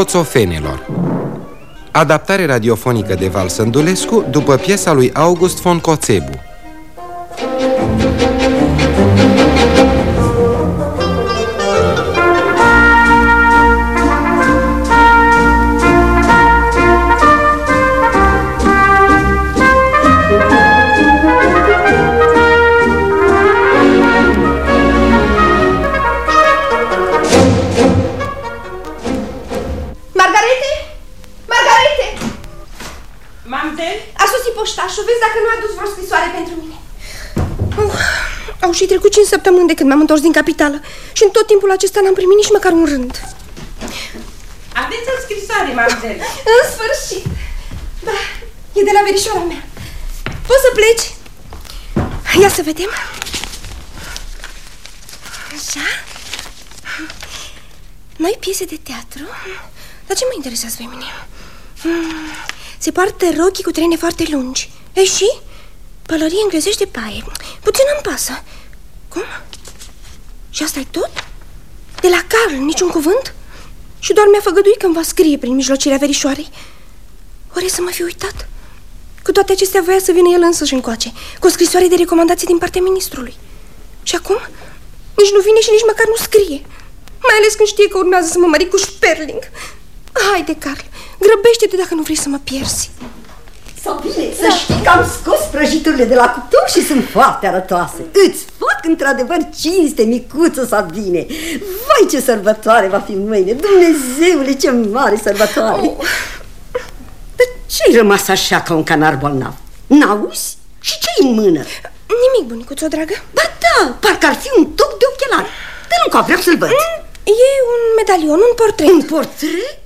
Cuibul Coțofenelor Adaptare radiofonică de Val Sândulescu după piesa lui August von Coțebu săptămâni de când m-am întors din capitală și în tot timpul acesta n-am primit nici măcar un rând. Aveți o scrisoare, mamzel? în sfârșit! Da, e de la verișoara mea. Poți să pleci? Ia să vedem. Așa. Noi piese de teatru? Dar ce mă interesează pe mine? Hmm, se poartă rochii cu trene foarte lungi. E și? Pălărie englezește paie. Puțin îmi pasă. Cum? Și asta e tot? De la Carl, niciun cuvânt? Și doar mi-a făgăduit că îmi va scrie prin mijlocirea verișoarei Oare să mă fi uitat? Cu toate acestea voia să vină el însăși încoace Cu o scrisoare de recomandație din partea ministrului Și acum? Nici nu vine și nici măcar nu scrie Mai ales când știe că urmează să mă mări cu Sperling Haide, Carl, grăbește-te dacă nu vrei să mă pierzi sau bine, să da. știi că am scos prăjiturile de la cuptor și sunt foarte arătoase. Îți fac într-adevăr cinste, micuță Sabine. Vai, ce sărbătoare va fi mâine! Dumnezeule, ce mare sărbătoare! Oh. Dar ce-ai rămas așa ca un canar bolnav? N-auzi? Și ce în mână? Nimic, bunicuțo, dragă. Ba da, parcă ar fi un toc de ochelar. Dă-l încă, vreau să-l văd. Mm, e un medalion, un portret. Un portret?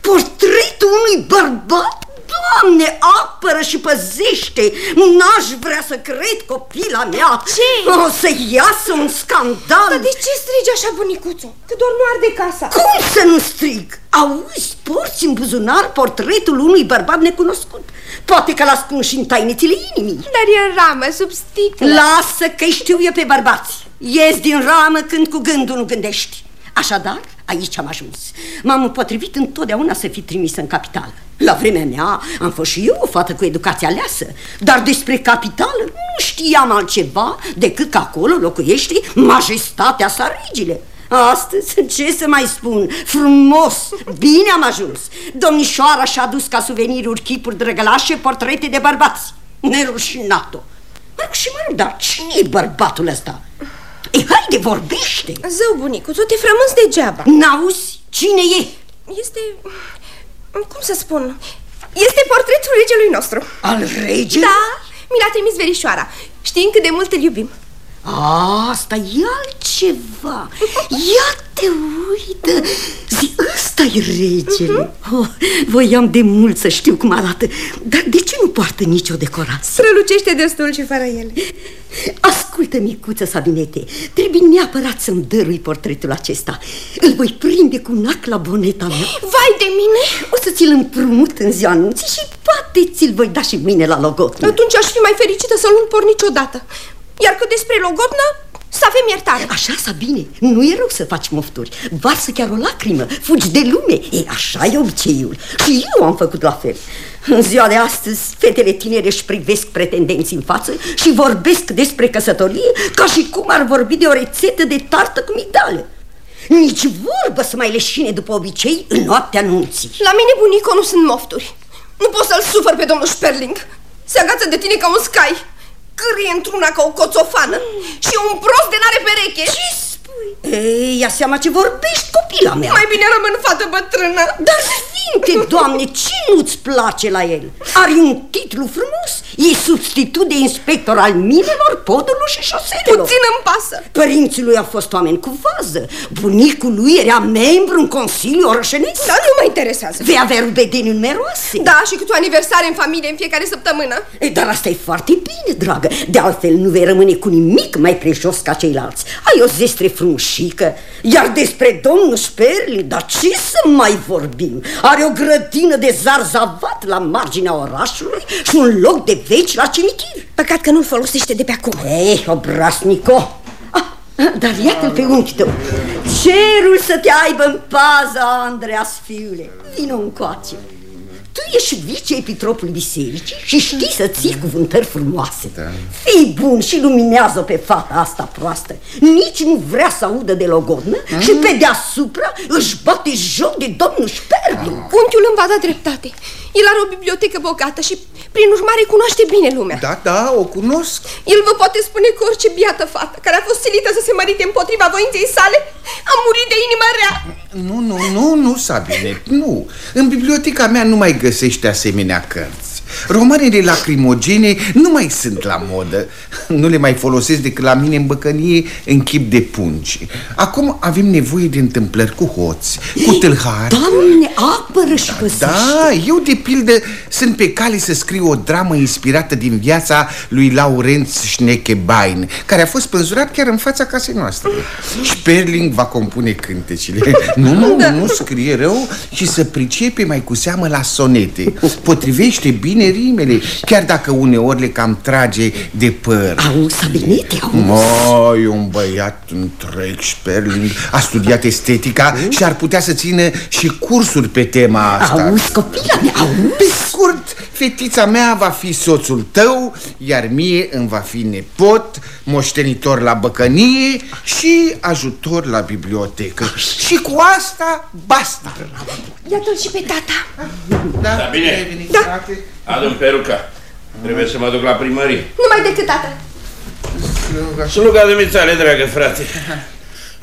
Portretul unui bărbat? Doamne, apără și păzește! N-aș vrea să cred copila mea Ce? O să iasă un scandal Dar de ce strigi așa, bunicuțu? Că doar nu arde casa Cum să nu strig? Auzi, porți în buzunar portretul unui bărbat necunoscut Poate că l-a și în tainițile inimii Dar e ramă, sub sticlă Lasă că știu eu pe bărbați Ies din ramă când cu gândul nu gândești Așadar, aici am ajuns? M-am împotrivit întotdeauna să fi trimisă în capitală la vremea mea am fost și eu o fată cu educație aleasă. Dar despre capitală nu știam altceva Decât că acolo locuiește majestatea sa regile Astăzi, ce să mai spun, frumos, bine am ajuns! Domnișoara și-a dus ca suveniruri chipuri drăgălașe, portrete de bărbați. Nerușinat-o! Mă și mă dar cine e bărbatul ăsta? E, haide, vorbește Zău, bunicu, tu te frămânți degeaba N-auzi? Cine e? Este... Cum să spun? Este portretul regelui nostru Al regelui? Da, mi l-a trimis verișoara Știm cât de mult îl iubim Asta e altceva. Ia te uită. Zi, ăsta e regele. Uh -huh. oh, Voiam de mult să știu cum arată. Dar de ce nu poartă nicio decorație? Strălucește destul și fără el. Ascultă, micuță Sabinete. Trebuie neapărat să-mi dărui portretul acesta. Îl voi prinde cu nac la boneta mea. Vai de mine! O să ți-l împrumut în ziua anunții Și poate ți-l voi da și mâine la logot Atunci aș fi mai fericită să nu-l por niciodată iar cât despre logodnă, să avem iertare. Așa, Sabine, nu e rău să faci mofturi. Varsă chiar o lacrimă, fugi de lume. E, așa e obiceiul. Și eu am făcut la fel. În ziua de astăzi, fetele tinere își privesc pretendenții în față Și vorbesc despre căsătorie Ca și cum ar vorbi de o rețetă de tartă cu migdale Nici vorbă să mai leșine după obicei în noaptea nunții. La mine, bunico, nu sunt mofturi. Nu pot să-l sufăr pe domnul Sperling. Se agață de tine ca un scai scârie într-una ca o coțofană și un prost de n-are pereche. Ce spui? Ei, ia seama ce vorbești, copila mea. Mai bine rămân fată bătrână. Dar finte, doamne, ce nu-ți place la el? Are un titlu frumos, e substitut de inspector al minelor, podurilor și șoselelor. Puțin îmi pasă. Părinții lui au fost oameni cu vază. Bunicul lui era membru în Consiliul Orășenesc. Da, nu mă interesează. Vei avea rubedeni numeroase. Da, și câte o aniversare în familie în fiecare săptămână. E, dar asta e foarte bine, dragă. De altfel nu vei rămâne cu nimic mai prejos ca ceilalți. Ai o zestre frumușică, iar despre domnul Sperli, dar ce să mai vorbim? Are o grădină de zarzavat la marginea orașului și un loc de veci la cimitir. Păcat că nu-l folosește de pe acum. Ei, obraznico, ah, Dar iată-l pe unchi tău. Cerul să te aibă în pază, Andreas, fiule. Vino încoace. Tu ești vice-epitropul bisericii și știi să ții cuvântări frumoase. Da. Fii bun și luminează pe fata asta proastă. Nici nu vrea să audă de logodnă mm. și pe deasupra își bate joc de domnul Sperling. Ah. Unchiul îmi va da dreptate. El are o bibliotecă bogată și, prin urmare, cunoaște bine lumea. Da, da, o cunosc. El vă poate spune că orice biată fată care a fost silită să se mărite împotriva voinței sale a murit de inimă rea. Nu, nu, nu, nu, Sabine, nu. În biblioteca mea nu mai găsește asemenea cărți. Romanele lacrimogene nu mai sunt la modă. Nu le mai folosesc decât la mine în băcănie în chip de pungi. Acum avem nevoie de întâmplări cu hoți, cu tâlhari. Doamne, apără și da, da, eu de pildă sunt pe cale să scriu o dramă inspirată din viața lui Laurenț Schnekebein Care a fost pânzurat chiar în fața casei noastre. Sperling va compune cântecile. Nu, nu, da. nu scrie rău și să pricepe mai cu seamă la sonete. Potrivește bine bine rimele, chiar dacă uneori le cam trage de păr. Au, Sabinete, au. Măi, un băiat întreg, Sperling, a studiat estetica mm? și ar putea să țină și cursuri pe tema asta. Au, copila mea, au. Pe scurt, fetița mea va fi soțul tău, iar mie îmi va fi nepot, moștenitor la băcănie și ajutor la bibliotecă. Și cu asta, basta. Iată-l și pe tata. Da, da bine. Da. Adu-mi peruca. Trebuie să mă duc la primărie. Numai decât, tată. Sluga de mitale, dragă frate.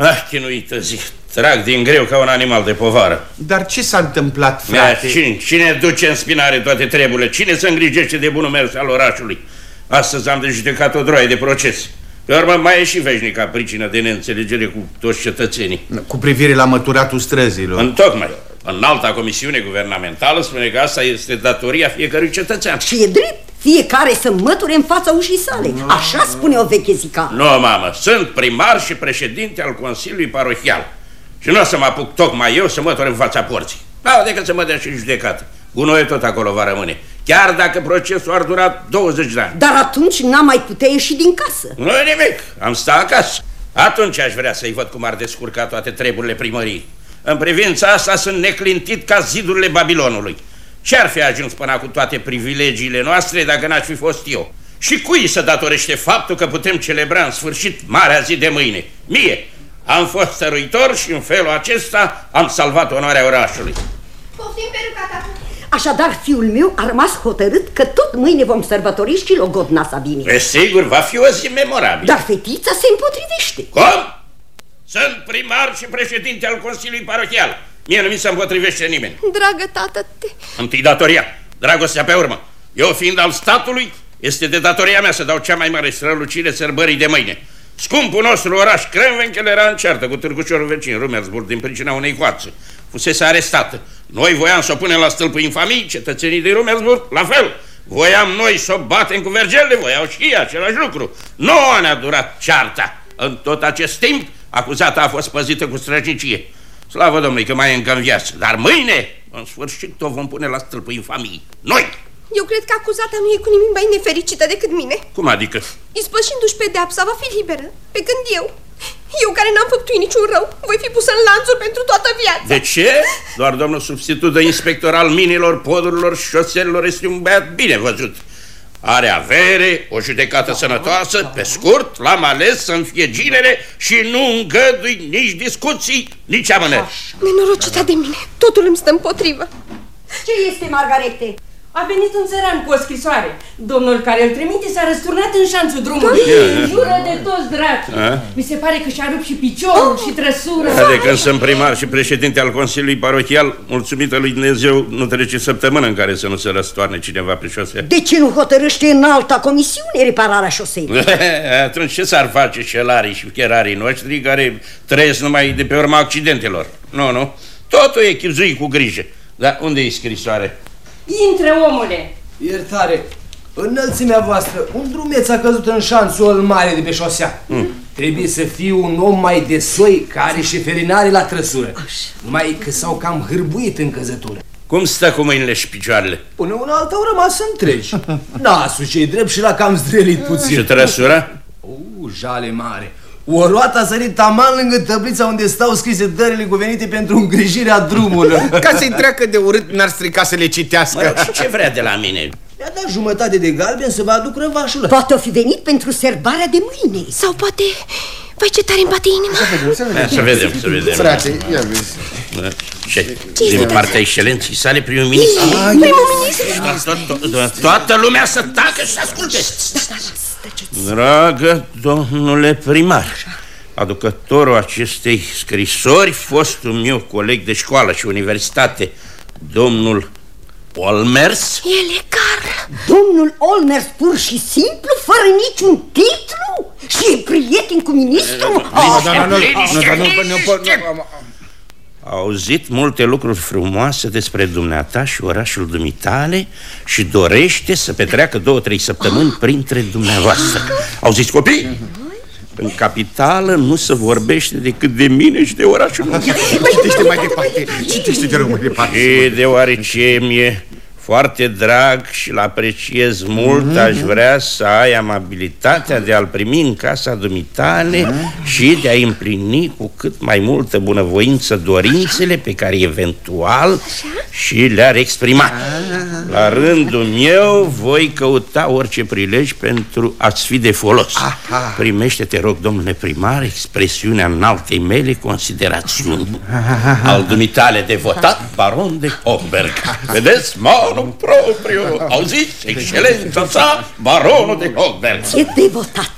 Ah, chinuită zi. Trag din greu ca un animal de povară. Dar ce s-a întâmplat, frate? Da, cine, cine duce în spinare toate treburile? Cine se îngrijește de bunul mers al orașului? Astăzi am de judecat o droaie de proces. Pe urmă mai e și veșnica pricină de neînțelegere cu toți cetățenii. Cu privire la măturatul străzilor. Întocmai. În alta comisiune guvernamentală spune că asta este datoria fiecărui cetățean. Și e drept. Fiecare să măture în fața ușii sale. Așa spune o veche zica. Nu, mamă, sunt primar și președinte al Consiliului Parohial. Și nu o să mă apuc tocmai eu să mătur în fața porții. Da, decât să mă dea și judecat. Gunoiul tot acolo va rămâne. Chiar dacă procesul ar dura 20 de ani. Dar atunci n-am mai putea ieși din casă. Nu nimic, am stat acasă. Atunci aș vrea să-i văd cum ar descurca toate treburile primării. În privința asta sunt neclintit ca zidurile Babilonului. Ce-ar fi ajuns până cu toate privilegiile noastre dacă n-aș fi fost eu? Și cui se datorește faptul că putem celebra în sfârșit marea zi de mâine? Mie! Am fost stăruitor și în felul acesta am salvat onoarea orașului. Poftim peruca, Așadar, fiul meu a rămas hotărât că tot mâine vom sărbători și logodna Sabine. Pe sigur, va fi o zi memorabilă. Dar fetița se împotrivește. Cum? Sunt primar și președinte al Consiliului Parochial. Mie nu mi se împotrivește nimeni. Dragă tată, te... Întâi datoria, dragostea pe urmă. Eu fiind al statului, este de datoria mea să dau cea mai mare strălucire sărbării de mâine. Scumpul nostru oraș Crânvenchel era în ceartă cu târgușorul vecin Rumersburg din pricina unei coațe. Fusese arestată. Noi voiam să o punem la stâlpul infamii, cetățenii din Rumersburg, la fel. Voiam noi să o batem cu vergele, voiau și ei același lucru. Nouă ne-a durat cearta. În tot acest timp, Acuzata a fost păzită cu străjicie. Slavă Domnului că mai e încă în viață. Dar mâine, în sfârșit, o vom pune la stâlpul infamiei. Noi! Eu cred că acuzata nu e cu nimic mai nefericită decât mine. Cum adică? Ispășindu-și pedeapsa, va fi liberă. Pe când eu, eu care n-am făptuit niciun rău, voi fi pusă în lanțuri pentru toată viața. De ce? Doar domnul substitut de inspector al minilor, podurilor și șoselelor este un băiat bine văzut. Are avere, o judecată sănătoasă, pe scurt, l-am ales să-mi fie ginere și nu îngădui nici discuții, nici amânări. Nenorocita de mine, totul îmi stă împotrivă. Ce este, Margarete? A venit un țăran cu o scrisoare. Domnul care îl trimite s-a răsturnat în șanțul drumului. Jură de toți dracii. Mi se pare că și-a rupt și piciorul oh. și trăsura. De când sunt primar și președinte al Consiliului Parochial, mulțumită lui Dumnezeu, nu trece săptămână în care să nu se răstoarne cineva pe șosea. De ce nu hotărăște în alta comisiune repararea șosei? Atunci ce s-ar face șelarii și cherarii noștri care trăiesc numai de pe urma accidentelor? Nu, nu. Totul e chipzui cu grijă. Dar unde e scrisoare? Intre, omule! Iertare, înălțimea voastră, un drumeț a căzut în șanțul mare de pe șosea. Mm. Trebuie să fie un om mai de soi care și felinare la trăsură. Mai că s-au cam hârbuit în căzătură. Cum stă cu mâinile și picioarele? Până una alta au rămas întregi. Nasul ce drept și la cam zdrelit puțin. Și trăsura? Uh, jale mare. O roată a sărit taman lângă tăblița unde stau scrise dările cuvenite pentru îngrijirea drumului. Ca să-i treacă de urât, n-ar strica să le Mă citească. rog, și ce vrea de la mine? Mi-a dat jumătate de galben să vă aduc răvașul ăsta. Poate o fi venit pentru serbarea de mâine. Sau poate... Vai, ce tare îmi bate inima Ia Să vedem, să vedem. Frate, ia vezi. Ce? Ce-i Din zis? partea excelenții sale, primul ministru? Primul ministru To- to- to- Toată lumea să tacă și să asculte. Dragă domnule primar, aducătorul acestei scrisori, fostul meu coleg de școală și universitate, domnul Olmers, El e Carl Domnul Olmers pur și simplu, fără niciun titlu? Și e prieten cu ministrul? Ah, Da, da, nu, nu, Liniște, nu, da, nu, nu, liniște. nu, a auzit multe lucruri frumoase despre dumneata și orașul dumitale și dorește să petreacă două, trei săptămâni printre dumneavoastră. Auziți copii? În capitală nu se vorbește decât de mine și de orașul nostru. Citește mai departe, citește de rău mai departe. Și deoarece mi-e foarte drag și-l apreciez mult, aș vrea să ai amabilitatea de a-l primi în casa dumitale și de a împlini cu cât mai multă bunăvoință dorințele pe care eventual și le-ar exprima. La rândul meu voi căuta orice prilej pentru a-ți fi de folos. Primește, te rog, domnule primar, expresiunea înaltei mele considerațiuni. Al dumitale de votat, baron de Hochberg. Vedeți, manu propriu, auziți, excelența sa, baronul de Hochberg. E devotat.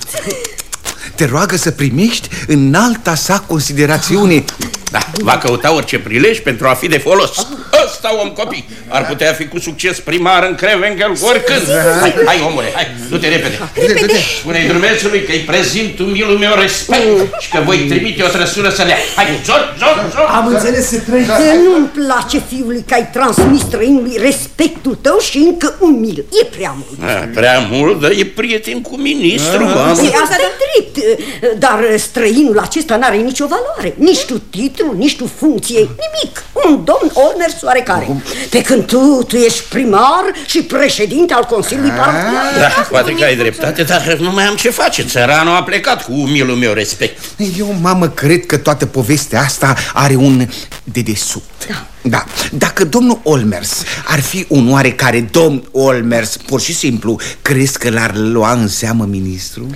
Te roagă să primești înalta sa considerațiune. Da, va căuta orice prilej pentru a fi de folos. Ăsta om copii ar putea fi cu succes primar în Crevengel oricând. Hai, hai omule, hai, du-te repede. Du-te, Spune-i drumețului că-i prezint umilul meu respect și că voi trimite o trăsură să le ia. Hai, zor, zor, zor. Am înțeles să trăi. Că nu-mi place fiului că ai transmis străinului respectul tău și încă umil. E prea mult. A, Prea mult, dar e prieten cu ministru, mamă. E, asta e drept, dar străinul acesta n-are nicio valoare, nici tu titlu, nici tu funcție, nimic. Un domn Olmers oarecare. Pe când tu, tu ești primar și președinte al Consiliului Parohial. Da, poate că ai dreptate, dar nu mai am ce face. Țăranul a plecat cu umilul meu respect. Eu, mamă, cred că toată povestea asta are un dedesubt. Da. da. Dacă domnul Olmers ar fi un oarecare domn Olmers, pur și simplu, crezi că l-ar lua în seamă ministru?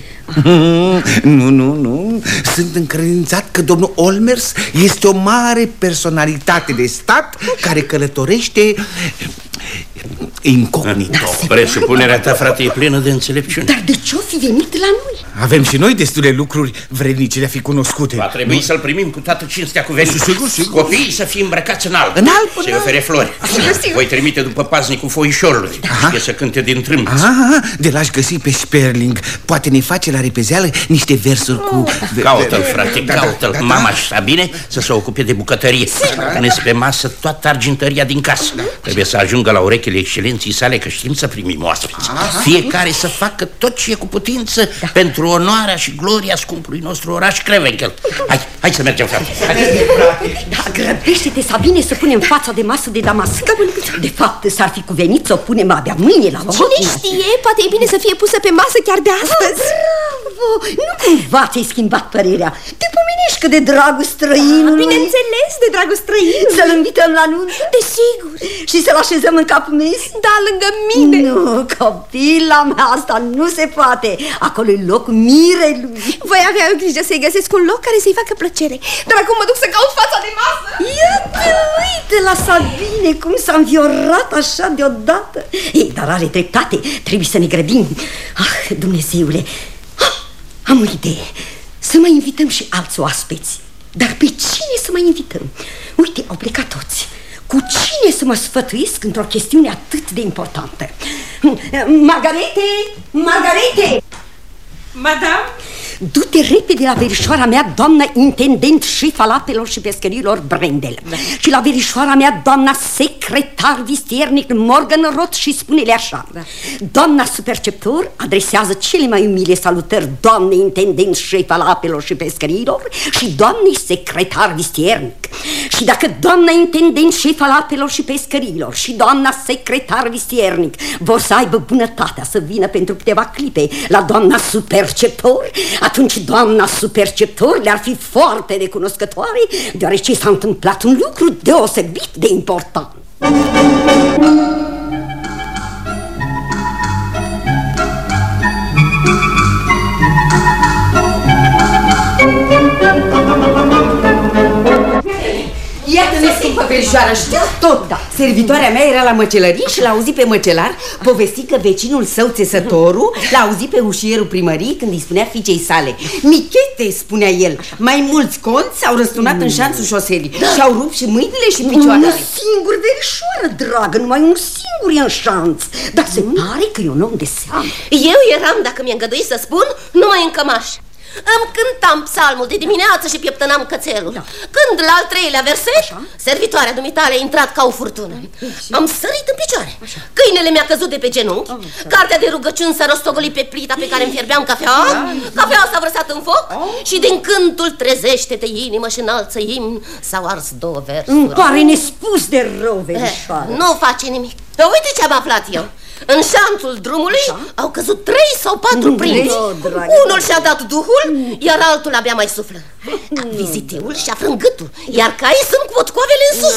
nu, nu, nu. Sunt încredințat că domnul Olmers este o mare personalitate de stat care călătorește incognito. Presupunerea ta, frate, e plină de înțelepciune. Dar de ce-o fi venit la noi? Avem și noi destule lucruri vrednice de a fi cunoscute. Va trebui să-l primim cu toată cinstea cuvenită. Sigur, sigur. Copiii să fie îmbrăcați în alb. În alb, în Să-i alb. ofere flori. Voi trimite după paznicul foișorului. Și să cânte din trâmbiți. Ah, de l-aș găsi pe Sperling Poate ne face la repezeală niște versuri cu... Caută-l, frate, Da, da, caută-l. da, da. Mama și Sabine să se ocupe de bucătărie. Puneți pe masă toată argintăria din casă. Trebuie să ajungă la urechile excelenții sale că știm să primim oaspeți. Fiecare să facă tot ce e cu putință pentru onoarea și gloria scumpului nostru oraș Crevenkel. Hai, hai să mergem, frate. Hai. Da, grăbește-te, Sabine, să punem fața de masă de damasc. De fapt, s-ar fi cuvenit să o punem abia mâine la Cine ordine. știe, poate e bine să fie pusă pe masă chiar de astăzi Bravo! Nu cumva ți-ai schimbat părerea. Te pomenești că de dragul străinului. Bineînțeles, de dragul străin Să-l invităm la nuntă? Desigur Și să-l așezăm în capul mes? Da, lângă mine Nu, copila mea, asta nu se poate. Acolo e loc mirelui. Voi avea eu grijă să-i găsesc un loc care să-i facă plăcere Dar acum mă duc să caut fața de masă Iată, uite la Sabine cum s-a înviorat așa deodată. Ei, dar are dreptate, trebuie să ne grăbim. Ah, Dumnezeule, ah, am o idee. Să mai invităm și alți oaspeți. Dar pe cine să mai invităm? Uite, au plecat toți. Cu cine să mă sfătuiesc într-o chestiune atât de importantă? Margarete! Margarete! Madame? Du-te repede la verișoara mea, doamna intendent șef al apelor și pescărilor Brendel da. Și la verișoara mea, doamna secretar vistiernic Morgan Roth și spune-le așa da. Doamna superceptor adresează cele mai umile salutări doamnei intendent șef al apelor și pescărilor Și doamnei secretar vistiernic Și dacă doamna intendent șef al apelor și pescărilor și doamna secretar vistiernic Vor să aibă bunătatea să vină pentru câteva clipe la doamna superceptor Atunci doamna superceptor le-ar fi foarte recunoscătoare, deoarece s-a întâmplat un lucru deosebit de important. Iată-ne, scumpă verișoară, știu tot da. Servitoarea mea era la măcelărie și l-a auzit pe măcelar povesti că vecinul său, țesătorul, l-a auzit pe ușierul primării când îi spunea fiicei sale. Michete, spunea el, mai mulți conți s-au răsturnat în șanțul șoselii da. și au rupt și mâinile și picioarele. Un singur verișoară, dragă, numai un singur e în șanț. Dar se pare că e un om de seamă. Eu eram, dacă mi-a îngăduit să spun, numai în cămaș îmi cântam psalmul de dimineață și pieptănam cățelul. Da. Când la al treilea verset, Așa? servitoarea dumitale a intrat ca o furtună. Am sărit în picioare. Așa. Câinele mi-a căzut de pe genunchi. Oh, Cartea de rugăciuni s-a rostogolit pe plita pe care îmi fierbeam cafea. Da. Cafeaua s-a vărsat în foc oh. Și din cântul trezește-te inimă și înalță imn. S-au ars două versuri. Îmi pare nespus de rău, verișoară. Eh, Nu face nimic. Uite ce am aflat eu în șanțul drumului Așa? au căzut trei sau patru prinți. Unul și-a dat duhul, iar altul abia mai suflă. Vizitiul și-a frânt gâtul Iar caii sunt cu potcoavele în sus.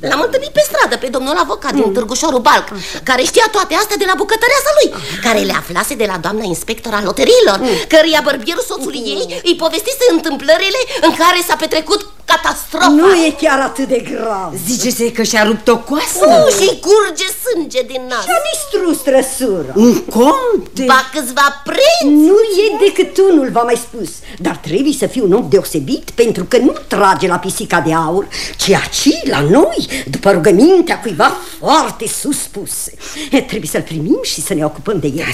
Da. L-am întâlnit pe stradă pe domnul avocat din Târgușorul Balc Care știa toate astea de la bucătăreasa lui Care le aflase de la doamna inspector al loteriilor Căreia bărbierul soțului ei îi povestise întâmplările în care s-a petrecut catastrofa. Nu e chiar atât de grav. Zice-se că și-a rupt o coasă Nu, și curge sânge din nas. Și-a distrus trăsura Un conte Ba câțiva prinți. Nu e decât unul, v-am mai spus. Dar trebuie să fie un om deosebit Pentru că nu trage la pisica de aur Ci aci, la noi, după rugămintea cuiva foarte sus puse. Trebuie să-l primim și să ne ocupăm de el.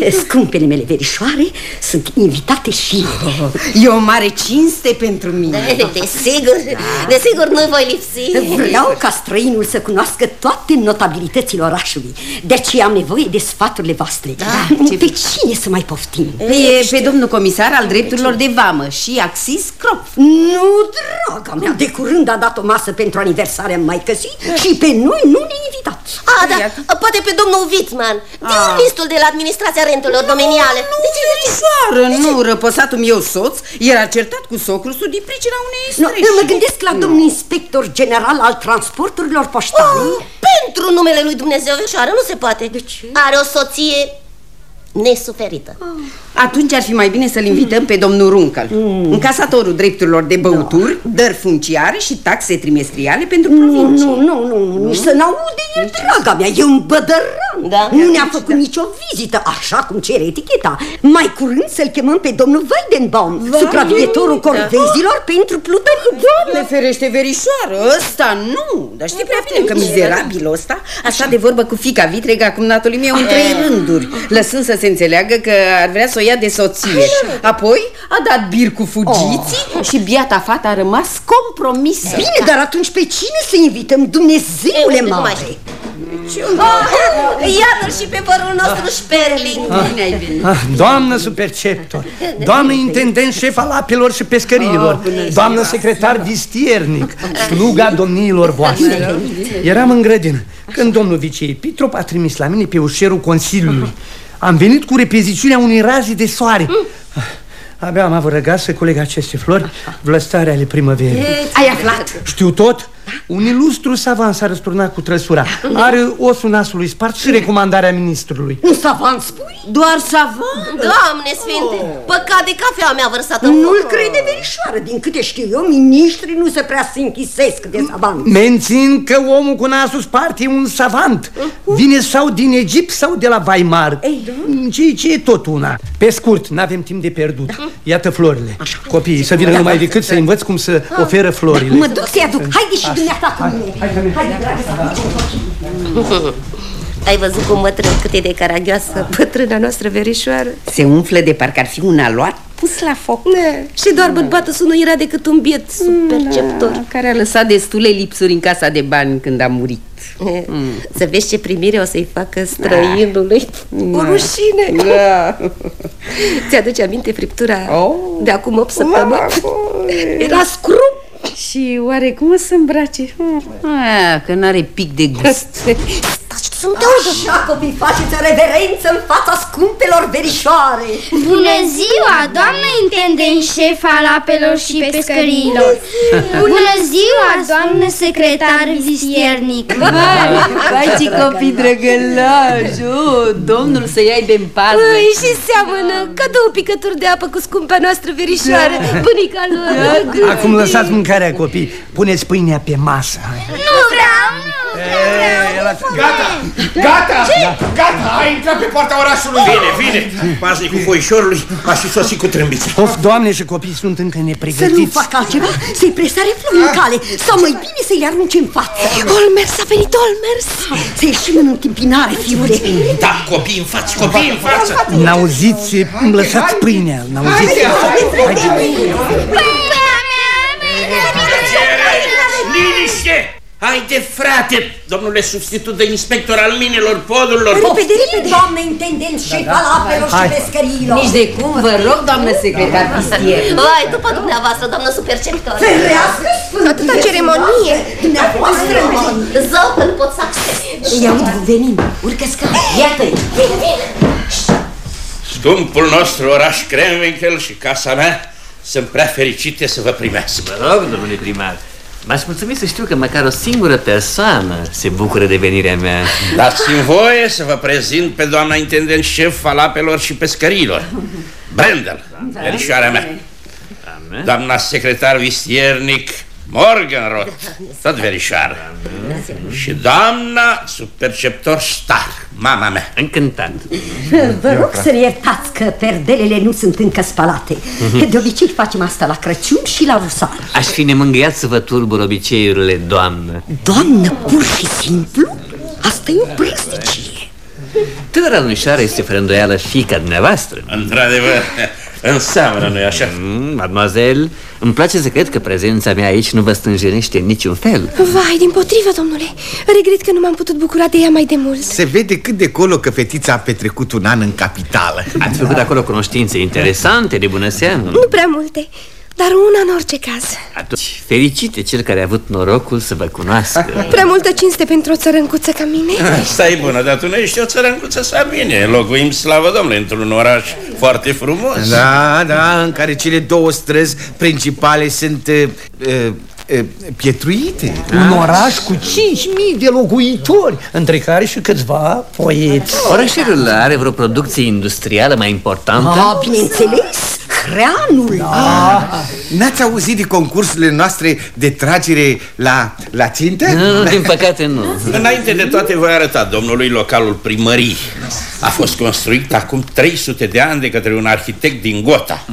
Da, Scumpele mele verișoare sunt invitate și oh, E o mare cinste pentru mine. Desigur Desigur, da. desigur nu voi lipsi Vreau ca străinul să cunoască toate notabilitățile orașului De aceea am nevoie de sfaturile voastre da, Pe ce... cine să mai poftim? E pe domnul comisar al drepturilor de vamă și Axis Crop Nu, draga mea, de curând a dat o masă pentru aniversarea mai căsii Și pe noi nu ne invitat A, da, poate pe domnul Wittman Din listul de la administrația rentelor domeniale Nu, de ce, de ce? nu, răpăsatul meu soț era certat cu socrul din pricina unei no, Mă gândesc la no. domnul inspector general al transporturilor poștale oh, Pentru numele lui Dumnezeu Veșoară nu se poate De ce? Are o soție nesuferită oh. Atunci ar fi mai bine să-l invităm pe domnul Runcal mm. Încasatorul drepturilor de băuturi, no. dări funciare și taxe trimestriale pentru provincie Nu, nu, nu, nu, nici să n-aude el, draga mea, e un bădăran da? Nu ne-a făcut da. nicio vizită, așa cum cere eticheta Mai curând să-l chemăm pe domnul Weidenbaum Va? Supravietorul corvezilor da. pentru plutării Doamne ferește verișoară, ăsta nu Dar știi prea bine că mizerabilul ăsta Așa de vorbă cu fica vitregă a cumnatului meu în trei rânduri Lăsând să se înțeleagă că ar vrea să o ia de soție. Apoi a dat bir cu fugiții oh. și biata fata a rămas compromisă. Bine, dar atunci pe cine să invităm? Dumnezeule mare! Oh, Iată și pe părul nostru șperling. Ah, ah, Doamnă superceptor Doamnă intendent șef al apelor și pescăriilor oh, Doamnă secretar vistiernic Sluga domniilor voastre. Eram în grădină Când domnul vicei Pitrop a trimis la mine pe ușerul Consiliului am venit cu repeziciunea unei raze de soare mm. Abia am avut răgaz să coleg aceste flori Vlăstarea ale primăverii Ai aflat? Știu tot un ilustru savant s-a răsturnat cu trăsura. Are osul nasului spart și recomandarea ministrului. Un savant spui? Doar savant? Doamne sfinte, oh. păcat de cafea mea vărsată Nu-l crede verișoară, din câte știu eu Ministrii nu se prea se închisesc de savant. Mențin că omul cu nasul spart e un savant. Vine sau din Egipt sau de la Weimar. Ce, ce e tot una Pe scurt, n-avem timp de pierdut da. Iată florile Copiii, să vină numai decât să învăț cum să oferă florile Mă duc să-i aduc, haide și dumneata cu mine. Hai, hai, hai, hai, Ai văzut cum bătrân cât e de caragioasă bătrâna noastră verișoară? Se umflă de parcă ar fi un aluat pus la foc ne. Și doar bătbată nu era decât un biet superceptor mm, Care a lăsat destule lipsuri în casa de bani când a murit mm. Să vezi ce primire o să-i facă străinului da. O rușine da. Ți-aduce aminte friptura oh. de acum 8 săptămâni? Era scrup și oare cum o să îmbrace? Ah, că n-are pic de gust sunt Teodor. Așa, copii, faceți o reverență în fața scumpelor verișoare. Bună ziua, doamnă intendent șef al apelor și pescărilor. Bună ziua, doamnă secretar vistiernic. Vai, ce copii drăgălași, oh, domnul să ia de în pază. Ui, și seamănă ca două picături de apă cu scumpea noastră verișoară, bunica lor. Acum lăsați mâncarea, copii. Puneți pâinea pe masă. hai. Nu vreau, nu Gata, gata, gata, a intrat pe poarta orașului. Vine, vine, paznicul foișorului a și sosit cu trâmbiță. Of, doamne, și copii sunt încă Să nu nepregătiți. facă altceva, să-i presare flori în cale? Sau mai bine să-i le arunce în față? Olmers, a venit Olmers. Să ieșim în întâmpinare, fiule. Da, copii în față, copii în față N-auziți? Îmi lăsați pâinea, n-auziți? Liniște! Haide, frate, domnule substitut de inspector al minelor podurilor. Repede, repede. Doamne intendent șef al apelor și Hai. pescăriilor Nici de cum, vă rog, doamnă secretar vistier. Vai, după dumneavoastră, doamnă superceptor. Ferească sfântă Atâta ceremonie. Dumneavoastră Zău că nu pot să accept. Îi aud venim, urcă scara Iată-i. Scumpul nostru oraș Krenwinkel și casa mea sunt prea fericite să vă primească. Vă rog, domnule primar, m-aș mulțumi să știu că măcar o singură persoană se bucură de venirea mea. Dați-mi voie să vă prezint pe doamna intendent șef al apelor și pescărilor Brendel, verișoarea mea. Doamna secretar vistiernic Morgenroth, tot verișoară. Și doamna subperceptor Star, mama mea Încântat. Vă rog să iertați că perdelele nu sunt încă spalate De obicei facem asta la Crăciun și la Rusal Aș fi nemângâiat să vă tulbur obiceiurile, doamnă. Doamnă, pur și simplu, asta e o prăsticie Tânăra domnișoară este fără îndoială fica dumneavoastră. Într-adevăr, înseamnă, nu-i așa? Mm, mademoiselle, îmi place să cred că prezența mea aici nu vă stânjenește în niciun fel. Vai, din potrivă, domnule. Regret că nu m-am putut bucura de ea mai de mult. Se vede cât de colo că fetița a petrecut un an în capitală Ați făcut acolo cunoștințe interesante, de bună seamă. Nu prea multe, dar una în orice caz. Atunci, fericite cel care a avut norocul să vă cunoască. Prea multă cinste pentru o țărâncuță ca mine. Asta e bună, dar tu nu ești o țărâncuță Sabine Locuim, slavă Domnului, într-un oraș foarte frumos Da, da, în care cele două străzi principale sunt uh, uh, uh, pietruite Un oraș cu 5.000 de locuitori, între care și câțiva poeți. Orașelul are vreo producție industrială mai importantă? Ah, bineînțeles, hreanul N-ați auzit de concursurile noastre de tragere la, la țintă? Nu, din păcate nu. Înainte de toate voi arăta domnului localul primării A fost construit acum 300 de ani de către un arhitect din Gotha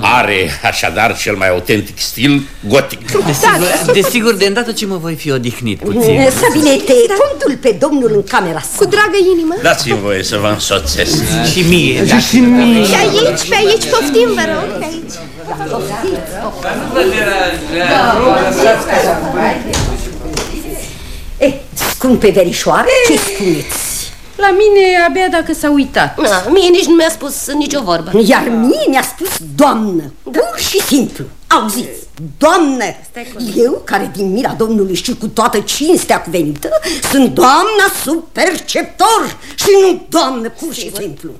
Are așadar cel mai autentic stil gotic Desigur, desigur, de îndată ce mă voi fi odihnit puțin. Sabinete, contul pe domnul în camera sa Cu dragă inimă. Dați-mi voie să vă însoțesc Și mie, da. Și mie. Pe aici, pe aici, poftim, vă rog, pe aici. Eh, scumpe verișoare, ce spuneți? La mine abia dacă s-a uitat. Na, mie nici nu mi-a spus nicio vorbă. Iar mie mi-a spus doamnă, pur și simplu. Auziți, doamnă Eu, care din mila Domnului și cu toată cinstea cuvenită Sunt doamna subperceptor și nu doamnă, pur și simplu.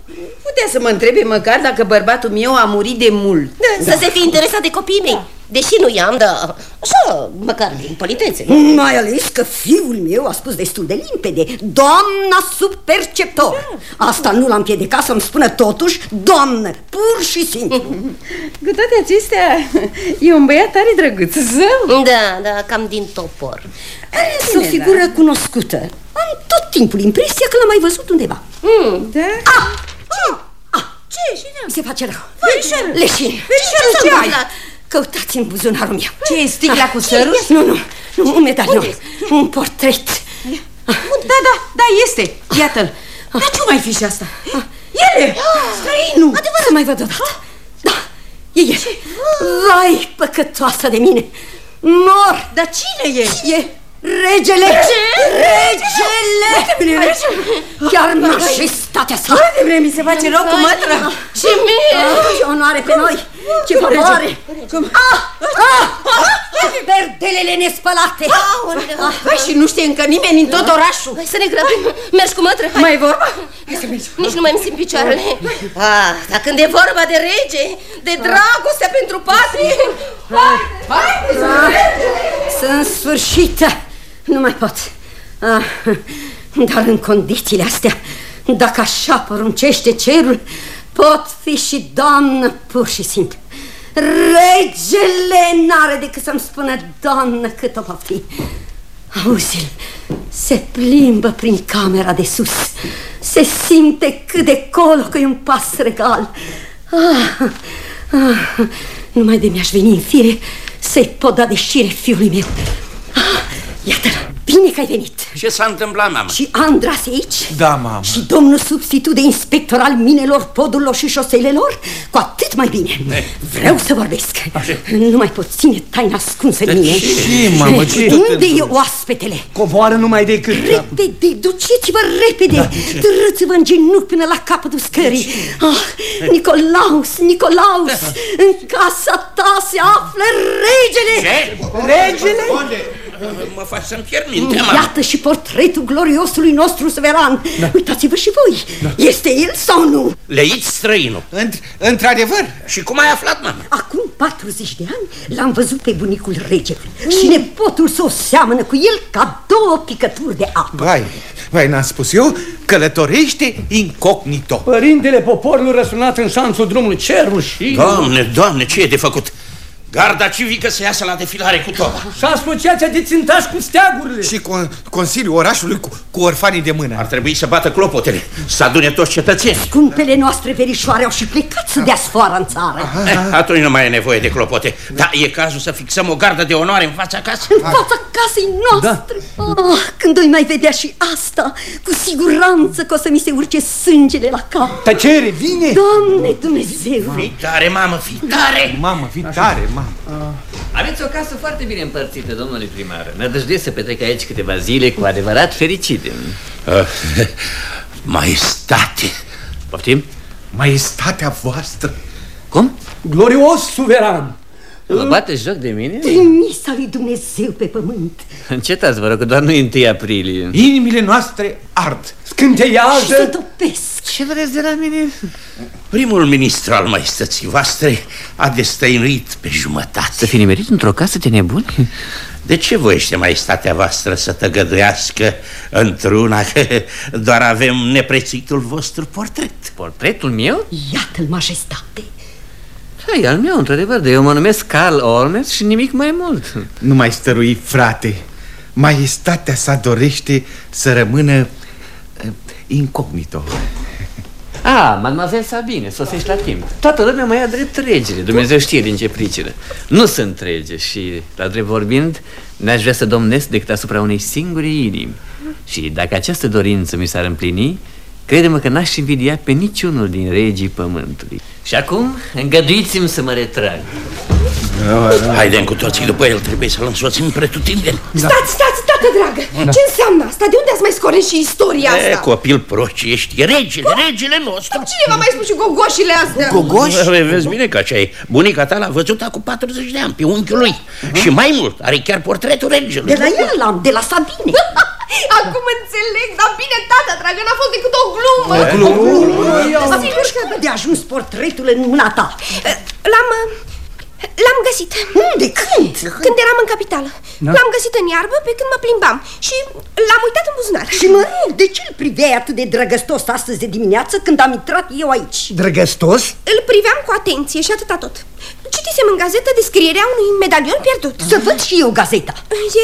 Putea să mă întrebe măcar dacă bărbatul meu a murit de mult. Să se fi interesat de copiii mei Deși nu i-am, dar așa, măcar din politețe Mai ales că fiul meu a spus destul de limpede Doamna subperceptor Asta nu l-am împiedicat să-mi spună totuși Doamnă, pur și simplu Cu toate acestea, e un băiat tare drăguț, zău. Da, da, cam din topor Are însă o figură cunoscută Am tot timpul impresia că l-am mai văzut undeva Mm, da? Ah! Ah! Ce? Mi se face rău Verișoară. Leșin Verișoară, Ce ce s-a ai? Întâmplat? Căutați în buzunarul meu. Ce e sticla cu sărul? Nu, nu, nu, un medalion Un portret. Da, da, da, este. Iată-l. Dar ce mai fi și asta? Ele! Străinul. Adevărat. Să mai văd odată Da, e el. Vai, păcătoasă de mine. Mor. Dar cine e? E regele. Ce? Regele. Chiar majestatea sa. Haide, bre, mi se face rău cu mătră. Și mie! Ah, Ce onoare pe noi! Ce favoare! Ah! Ah! Perdelele nespălate! Aoleu! Păi și nu știe încă nimeni în tot orașul Hai să ne grăbim! Mergi cu mătră! Hai. Mai e vorba? Nici nu mai îmi simt picioarele ah, Dar când e vorba de rege De dragostea pentru patrie Hai! Sunt sfârșită! Nu mai pot! Ah, dar în condițiile astea, dacă așa poruncește cerul, pot fi și doamnă pur și simplu. Regele n-are decât să-mi spună doamnă cât o pofti. Auzi-l, se plimbă prin camera de sus. Se simte cât de colo că e un pas regal. Ah, ah, numai de mi-aș veni în fire să-i pot da de șire fiului meu. Ah, Iată-l, bine că ai venit. Ce s-a întâmplat, mamă? Și Andras e aici? Da, mamă. Și domnul substitut de inspector al minelor, podurilor și șoselelor? Cu atât mai bine. Vreau să vorbesc. Nu mai pot ține taina ascunsă de mine. Ce, mamă, ce? Unde e oaspetele? Coboară numai decât... Repede, duceți-vă repede! Da, Târâți-vă în genunchi până la capătul scării! Ah, Nicolaus, Nicolaus! În casa ta se află regele! Ce? Regele? Mă faci să-mi pierd mintea, mamă. Iată și portretul gloriosului nostru suveran. Da. Uitați-vă și voi. Este el sau nu? Leiți străinul. Într- Într-adevăr, Și cum ai aflat, mamă? Acum 40 de ani l-am văzut pe bunicul regelui și nepotul său seamănă cu el ca două picături de apă. vai, vai, n-am spus eu, călătorește incognito. Părintele poporului răsunat în șanțul drumului, ce rușine! Doamne, doamne, ce e de făcut? Garda civică să iasă la defilare cu toba. Și asociația de țintași cu steagurile! Și con Consiliul orașului cu, cu orfanii de mână. Ar trebui să bată clopotele, să adune toți cetățenii. Scumpele noastre verișoare au și plecat să dea sfoară în țară. Eh, atunci nu mai e nevoie de clopote. Dar e cazul să fixăm o gardă de onoare în fața casei? În fața casei noastre. Ah, când o mai vedea și asta, cu siguranță că o să mi se urce sângele la cap. Tăcere, vine! Doamne Dumnezeu! Fii tare, mamă, fii tare! Mamă, fi tare, mamă. Aveți o casă foarte bine împărțită, domnule primar. Nădăjduiesc să petrec aici câteva zile cu adevărat fericite. Uh, maestate! Poftim? Maestatea voastră. Cum? Glorios suveran! Vă bateți joc de mine? Trimisa lui Dumnezeu pe pământ. Încetați, vă rog, că doar nu e 1 aprilie. Inimile noastre ard. Și se Scânteiază! topesc. Ce vreți de la mine? Primul ministru al maestății voastre a destăinuit pe jumătate. Să fi nimerit într-o casă de nebuni? De ce voiește maestatea voastră să tăgăduiască într-una că doar avem neprețuitul vostru portret? Portretul meu? Iată-l, majestate. Da, e al meu, într-adevăr, de eu mă numesc Carl Olmes și nimic mai mult. Nu mai stărui, frate. Maestatea sa dorește să rămână uh, incognito. Ah, mademoiselle Sabine, sosești la timp. Toată lumea mă ia drept regele, Dumnezeu știe din ce pricină. Nu sunt rege și, la drept vorbind, n-aș vrea să domnesc decât asupra unei singure inimi. Și dacă această dorință mi s-ar împlini, crede-mă că n-aș invidia pe niciunul din regii pământului. Și acum, îngăduiți-mi să mă retrag. Haidem cu toții după el, trebuie să-l însoțim pretutindeni. Stați, stați, tată dragă! Ce înseamnă asta? De unde ați mai scorit și istoria E, asta? copil proci, ești regele, regele nostru. Cine v-a mai spus și gogoșile astea? Gogoș? Ve- Vezi bine că așa e. Bunica ta l-a văzut acum 40 de ani pe unchiul lui. Și mai mult, are chiar portretul regelui. De la el l-am, de la Sabine. Acum înțeleg, dar bine, tata dragă, n-a fost decât o glumă. Sigur că de ajuns portretul în mâna ta. L-am... L-am găsit. Unde? Când? Când eram în capitală. L-am găsit în iarbă pe când mă plimbam și l-am uitat în buzunar. Și mă rog, de ce îl priveai atât de drăgăstos astăzi de dimineață când am intrat eu aici? Drăgăstos? Îl priveam cu atenție și atâta tot. Citisem în gazetă descrierea unui medalion pierdut. Să văd și eu gazeta.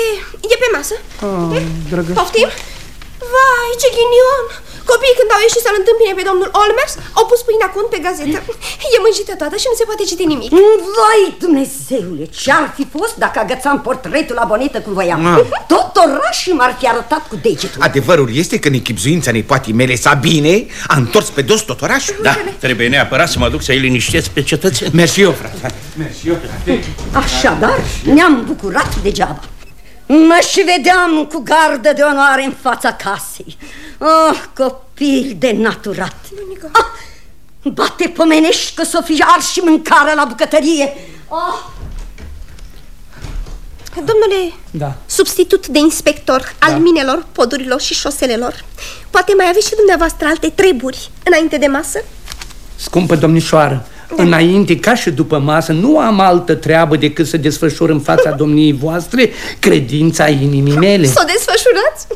E, e pe masă. Ah, drăgăstos. Poftim? Vai, ce ghinion! Copiii când au ieșit să-l întâmpine pe domnul Olmers Au pus pâinea cont pe gazetă E mânjită toată și nu se poate citi nimic Vai, Dumnezeule, ce-ar fi fost dacă agățam portretul la bonetă cum voiam? Tot orașul m-ar fi arătat cu degetul. Adevărul este că în echipzuința nepoatii mele Sabine a întors pe dos tot orașul. Da, trebuie neapărat să mă duc să-i liniștesc pe cetățeni. Mersi eu, frate. Mersi eu, frate. Așadar, ne-am bucurat degeaba. Mă și vedeam cu gardă de onoare în fața casei. Oh, copil de naturat ah, Bate pomenești că s-o fi ars și mâncarea la bucătărie oh. Domnule Da. substitut de inspector al Da. minelor, podurilor și șoselelor Poate mai aveți și dumneavoastră alte treburi înainte de masă? Scumpă domnișoară, înainte ca și după masă nu am altă treabă decât să desfășor în fața domniei voastre credința inimii mele. Să o desfășurați?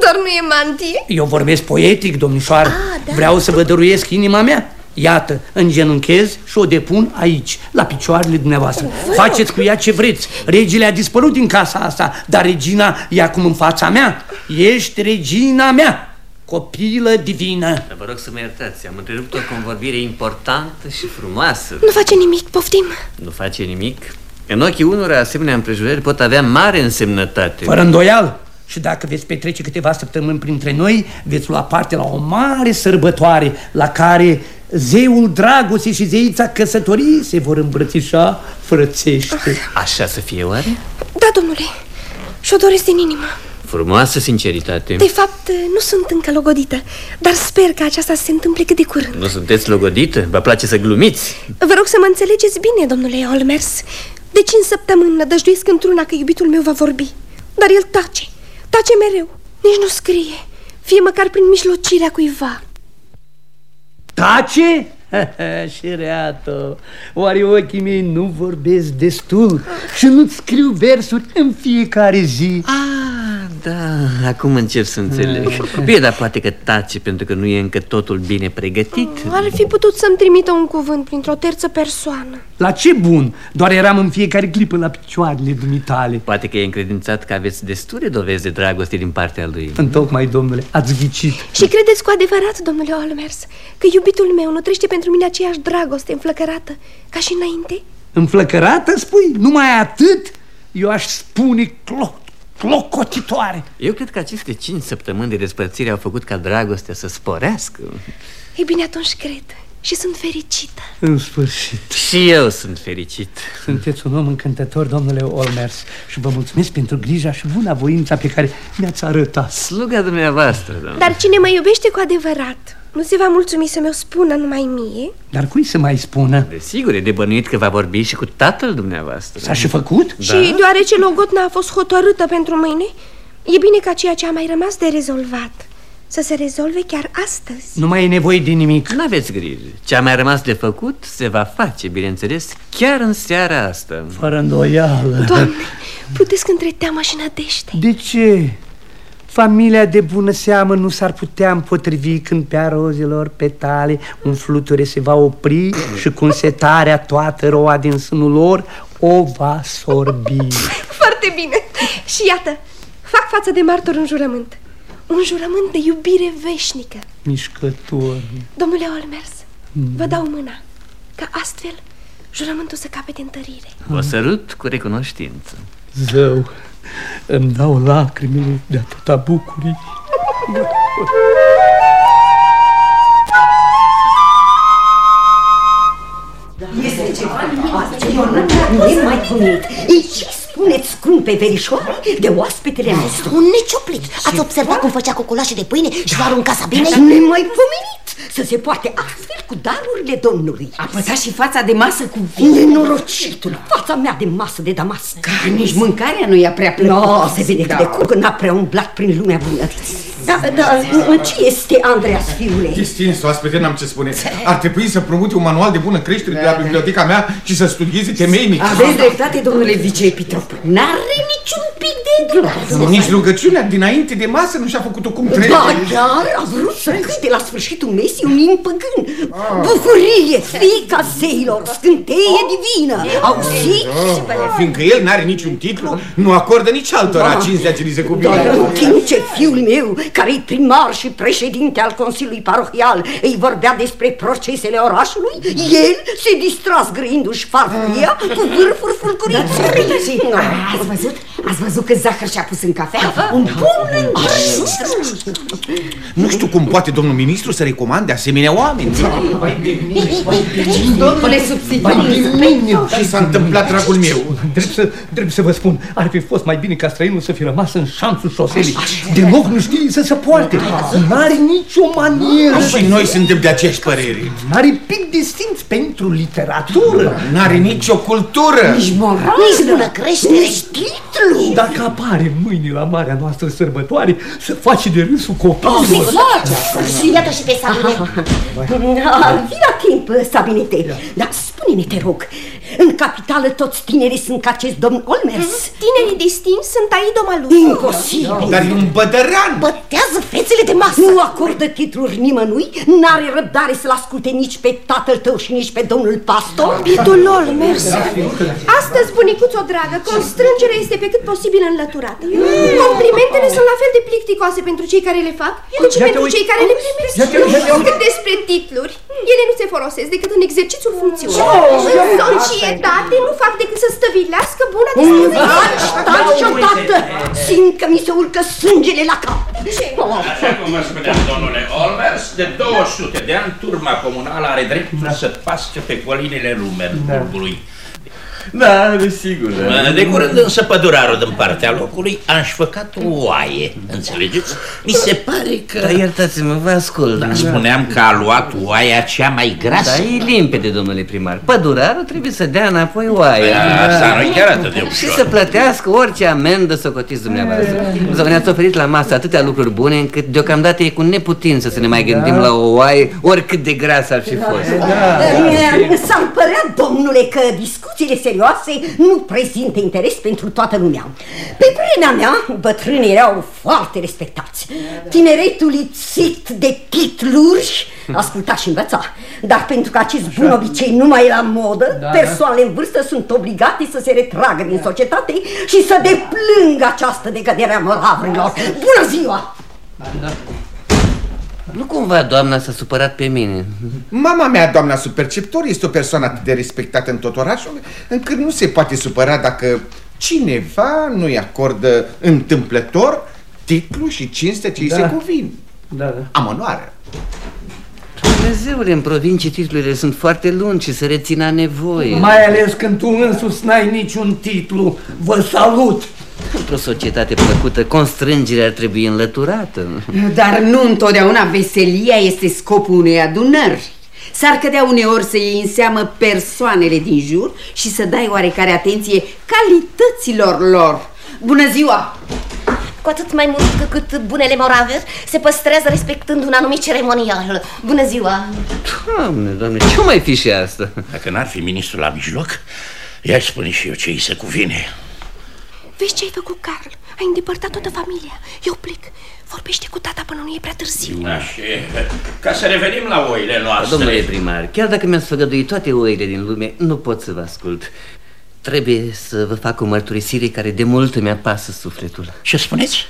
Doar nu e mantie? Eu vorbesc poetic, domnișoară. da. Vreau să vă dăruiesc inima mea. Iată, îngenunchez și o depun aici, la picioarele dumneavoastră. Faceți cu ea ce vreți. Regele a dispărut din casa asta, dar regina e acum în fața mea. Ești regina mea, copilă divină. Dar vă rog să mă iertați, am întrerupt o convorbire importantă și frumoasă. Nu face nimic, poftim Nu face nimic. În ochii unora asemenea împrejurări pot avea mare însemnătate. Fără îndoială. Și dacă veți petrece câteva săptămâni printre noi, veți lua parte la o mare sărbătoare la care zeul dragostei și zeița căsătoriei se vor îmbrățișa frățește. Așa să fie oare? Da, domnule, și-o doresc din inimă Frumoasă sinceritate. De fapt, nu sunt încă logodită Dar sper că aceasta se întâmple cât de curând Nu sunteți logodită? Vă place să glumiți? Vă rog să mă înțelegeți bine, domnule Olmers De cinci săptămâni nădăjduiesc într-una că iubitul meu va vorbi Dar el tace, tace mereu Nici nu scrie Fie măcar prin mijlocirea cuiva Tace? și reato, oare ochii mei nu vorbesc destul și nu-ți scriu versuri în fiecare zi? Ah, da, acum încep să înțeleg. Bine, dar poate că tace pentru că nu e încă totul bine pregătit. Ar fi putut să-mi trimită un cuvânt printr-o terță persoană La ce bun? Doar eram în fiecare clipă la picioarele dumitale. Poate că e încredințat că aveți destule dovezi de dragoste din partea lui. Întocmai, domnule, ați ghicit. Și credeți cu adevărat, domnule Olmers Că iubitul meu nutrește pentru mine aceeași dragoste înflăcărată Ca și înainte? Înflăcărată, spui? Numai atât? Eu aș spune cloc, clocotitoare. Eu cred că aceste cinci săptămâni de despărțire au făcut ca dragostea să sporească. Ei bine, atunci cred și sunt fericită În sfârșit. Și eu sunt fericit. Sunteți un om încântător, domnule Olmers, și vă mulțumesc pentru grija și buna voința pe care mi-ați arătat. Sluga dumneavoastră, doamne. Dar cine mă iubește cu adevărat Nu se va mulțumi să mi-o spună numai mie Dar cui să mai spună? Desigur, e de bănuit că va vorbi și cu tatăl dumneavoastră. S-a și făcut? Da? Și deoarece Logotna a fost hotărâtă pentru mâine E bine ca ceea ce a mai rămas de rezolvat Să se rezolve chiar astăzi Nu mai e nevoie de nimic. Nu aveți grijă. Ce a mai rămas de făcut se va face, bineînțeles, chiar în seara asta. Fără îndoială. Doamne, plutesc între teamă și nădejde De ce? Familia de bună seamă nu s-ar putea împotrivi când pe a rozelor petale un fluture se va opri și cu însetarea toată roa din sânul lor o va sorbi. Foarte bine Și iată, fac față de martor un jurământ Un jurământ de iubire veșnică Mișcător. Domnule Olmers, vă dau mâna Ca astfel jurământul să capete întărire Vă sărut cu recunoștință. Zău, îmi dau lacrimile de atâta bucurii. Este ceva nemaipomenit Ei, ce spuneți, scumpe verișoare, de oaspetele nostru? Un necioplit Ați observat cum făcea cocolașe de pâine și va arunca Sabine? Nemaipomenit să se poate astfel cu darurile domnului. A păsat și fața de masă cu vin. Nenorocitul, fața mea de masă de damasc. Că nici mâncarea nu i-a prea plăcut. No, se vede că de curcă n-a prea umblat prin lumea bună Da, da, ce este Andreas, fiule? Distins, oaspete, n-am ce spune. Ar trebui să promute un manual de bună creștere de la biblioteca mea și să studieze temeinic. Aveți dreptate, domnule viceepitrop N-are niciun pic de glas Nici rugăciunea dinainte de masă nu și-a făcut-o cum trebuie. Da, chiar a vrut să cânte la sfârșitul mesii un imn păgân Bucurie, fica zeilor, scânteie divină Auziți? Ah, Fiindcă el n-are niciun titlu, nu acordă nici altora cinstea ce li se Dar cuvine. în timp ce fiul meu, care e primar și președinte al Consiliului Parohial, îi vorbea despre procesele orașului, el se distra zgrăindu-și farfuria cu vârfuri fulgurițe. Ați văzut? Ați văzut cât zahăr și-a pus în cafea? Un pumn întreg Nu știu cum poate domnul ministru să recomande asemenea oameni. Domnule subsidiu, Ce s-a întâmplat, dragul meu? Drept să, drept să vă spun, ar fi fost mai bine ca străinul să fi rămas în șanțul șoselii. Deloc nu știe să se poarte. N-are nicio manieră. Și noi suntem de aceeași părere. N-are pic distinț pentru literatură. N-are nicio cultură. Nici moral, nici bună creștere. Nici titlu. Dacă apare mâine la marea noastră sărbătoare, să face de râsul copiilor. Și iată și pe Sabine. Vii la timp, Sabinete. Dar spune-ne, te rog, în capitală toți tinerii sunt ca acest domn Olmers. Tinerii distinși sunt aidomă lui. Imposibil. Dar e un bădăran. Bătează fețele de masă. Nu acordă titluri nimănui, n-are răbdare să-l asculte nici pe tatăl tău și nici pe domnul pastor. Bietul lor, mers. Astăzi, bunicuțo dragă, constrângerea este pe cât posibil înlăturată. Complimentele sunt la fel de plicticoase pentru cei care le fac, cât și pentru cei care le primesc. Cât despre titluri, ele nu se folosesc decât în exercițiul funcțiunii. În societate nu fac decât să stăvilească buna dispoziție. Stați odată! Simt că mi se urcă sângele la cap. Așa cum vă spuneam, domnule Olmers, de 200 de ani, turma comunală are dreptul să pasce pe colinele Rumerburgului. Da, desigur. Da. De curând însă pădurarul din partea locului aș înșfăcat o oaie, înțelegeți? Mi se pare că... Da, iertați-mă, vă ascult. Da, spuneam că a luat oaia cea mai grasă. Da, e limpede, domnule primar. Pădurarul trebuie să dea înapoi oaia. Da, asta nu e chiar atât de ușor. Și să plătească orice amendă să cotiți dumneavoastră. Să ne-ați oferit la masă atâtea lucruri bune încât deocamdată e cu neputință să ne mai gândim la o oaie oricât de grasă ar fi fost. S-ar părea, domnule, că discuțiile serioase nu prezintă interes pentru toată lumea. Pe vremea mea, bătrânii erau foarte respectați. Tineretul lipsit de titluri asculta și învăța. Dar pentru că acest bun obicei nu mai e la modă, Da. persoanele în vârstă sunt obligate să se retragă din societate și să deplângă această decădere a moravurilor. Bună ziua! Nu cumva doamna s-a supărat pe mine. Mama mea, doamna superceptor, este o persoană atât de respectată în tot orașul, încât nu se poate supăra dacă cineva nu-i acordă întâmplător titlu și cinste ce îi Da. se cuvin. Da, da. Am onoare. Dumnezeule, în provincii titlurile sunt foarte lungi și se rețin a nevoie. Mai ales când tu însuți n-ai niciun titlu. Vă salut! Într-o societate plăcută, constrângerea ar trebui înlăturată. Dar nu întotdeauna veselia este scopul unei adunări. S-ar cădea uneori să iei în seamă persoanele din jur și să dai oarecare atenție calităților lor. Bună ziua! Cu atât mai mult cu cât bunele moraveri se păstrează respectând un anumit ceremonial. Bună ziua! Doamne, doamne, ce mai fi și asta? Dacă n-ar fi ministrul la mijloc, i-aș spune și eu ce îi se cuvine. Vezi ce ai făcut, Carl? Ai îndepărtat toată familia. Eu plec. Vorbește cu tata până nu e prea târziu. Așa, ca să revenim la oile noastre. Domnule primar, chiar dacă mi-ați făgăduit toate oile din lume, nu pot să vă ascult. Trebuie să vă fac o mărturisire care de mult îmi apasă sufletul. Ce spuneți?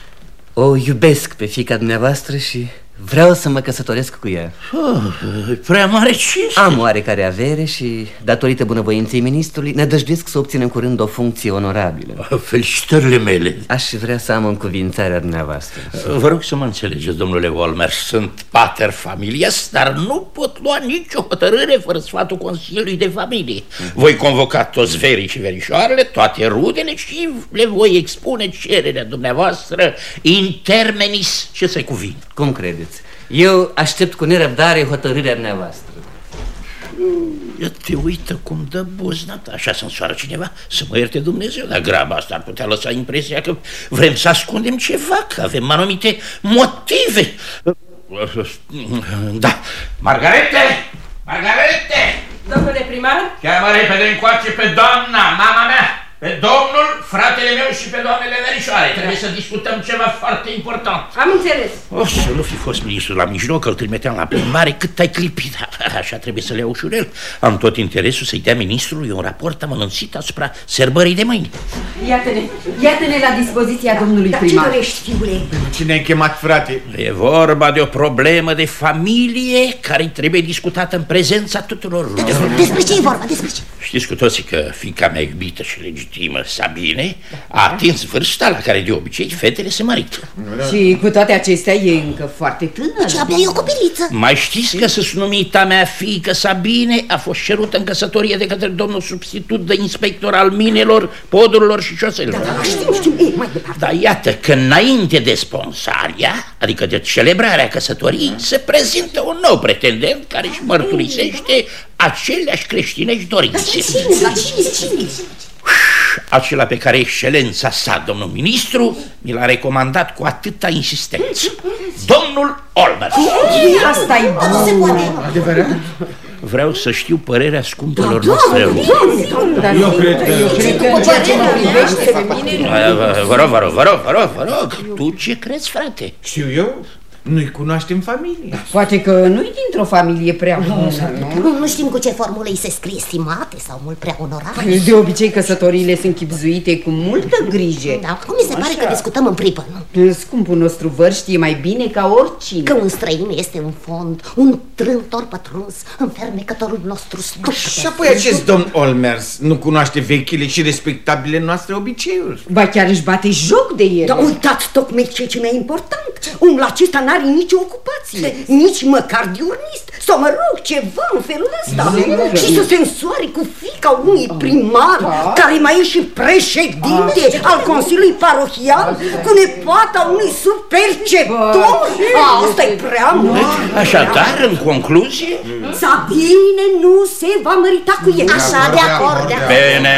O iubesc pe fica dumneavoastră și vreau să mă căsătoresc cu ea. Oh, prea mare cinste. Am oarecare avere și, datorită bunăvoinței ministrului, ne dăjduiesc să obținem curând o funcție onorabilă. Felicitările mele. Aș vrea să am încuvințarea dumneavoastră. Vă rog să mă înțelegeți, domnule Walmer, sunt pater familias, dar nu pot lua nicio hotărâre fără sfatul Consiliului de Familie. Voi convoca toți verii și verișoarele, toate rudele și le voi expune cererea dumneavoastră in termenis ce se cuvine. Cum credeți? Eu aștept cu nerăbdare hotărârea dumneavoastră. Ia te uită cum dă buznat, așa să însoară cineva, să mă ierte Dumnezeu, dar graba asta ar putea lăsa impresia că vrem să ascundem ceva, că avem anumite motive. Da, Margarete! Margarete! Domnule primar? Cheamă repede încoace pe doamna, mama mea, pe domnul, fratele meu și pe doamnele verișoare. Trebuie să discutăm ceva foarte important. Am înțeles. O, să nu fi fost ministrul la mijloc, îl trimiteam la plimbare cât ai clipit. Așa trebuie să le iau ușurel. Am tot interesul să-i dea ministrului un raport amănunțit asupra sărbării de mâine. Iată-ne, iată-ne la dispoziția domnului Dar ce primar. dorești, fiule? Cine ai chemat, frate? E vorba de o problemă de familie care trebuie discutată în prezența tuturor rudelor. Despre ce e vorba? Despre ce? Știți cu toții că fica mea iubită și legitimă știm, Sabine a atins vârsta la care de obicei fetele se mărită. Și cu toate acestea e încă foarte tânăr. Deci abia e o copiliță. Mai știți că să numita mea fiică Sabine a fost cerută în căsătorie de către domnul substitut de inspector al minelor, podurilor și șoselelor. Da, știm, știm, ei, mai departe. Dar iată că înainte de sponsaria, adică de celebrarea căsătoriei, se prezintă un nou pretendent care își mărturisește aceleași creștinești dorințe. Cine? Cine? Cine? Acela pe care excelența sa, domnul ministru, mi l-a recomandat cu atâta insistență. Domnul Olmer. asta e Nu se poate. Adevărat? Vreau să știu părerea scumpelor noastre. Eu cred că... Eu cred că în ceea ce mă privește pe mine... Vă rog, vă rog, vă rog, vă rog, vă rog. Tu ce crezi, frate? Știu eu? Nu-i cunoaștem familia. Poate că nu-i dintr-o familie prea bună, nu? Nu, nu știm cu ce formulă îi se scrie stimate sau mult prea onorate. De obicei căsătoriile sunt chipzuite cu multă grijă. Da, cum mi se pare că discutăm în pripă, nu? Scumpul nostru văr știe mai bine ca oricine. Că un străin este în fond, un trântor pătruns, înfermecătorul nostru stup. Și apoi acest domn Olmers nu cunoaște vechile și respectabile noastre obiceiuri. Ba chiar își bate joc de el. Dar uitați tocmai ce ce mai important. Omul acesta n-are nicio ocupație, nici măcar diurnist. Sau mă rog, ceva în felul ăsta. Și să se însoare cu fica unui primar, care mai e și președinte al Consiliului Parohial, cu nepoata unui superceptor. Asta e prea mult. Așadar, în concluzie... Sabine nu se va mărita cu el. Așa, de acord, de acord. Bine,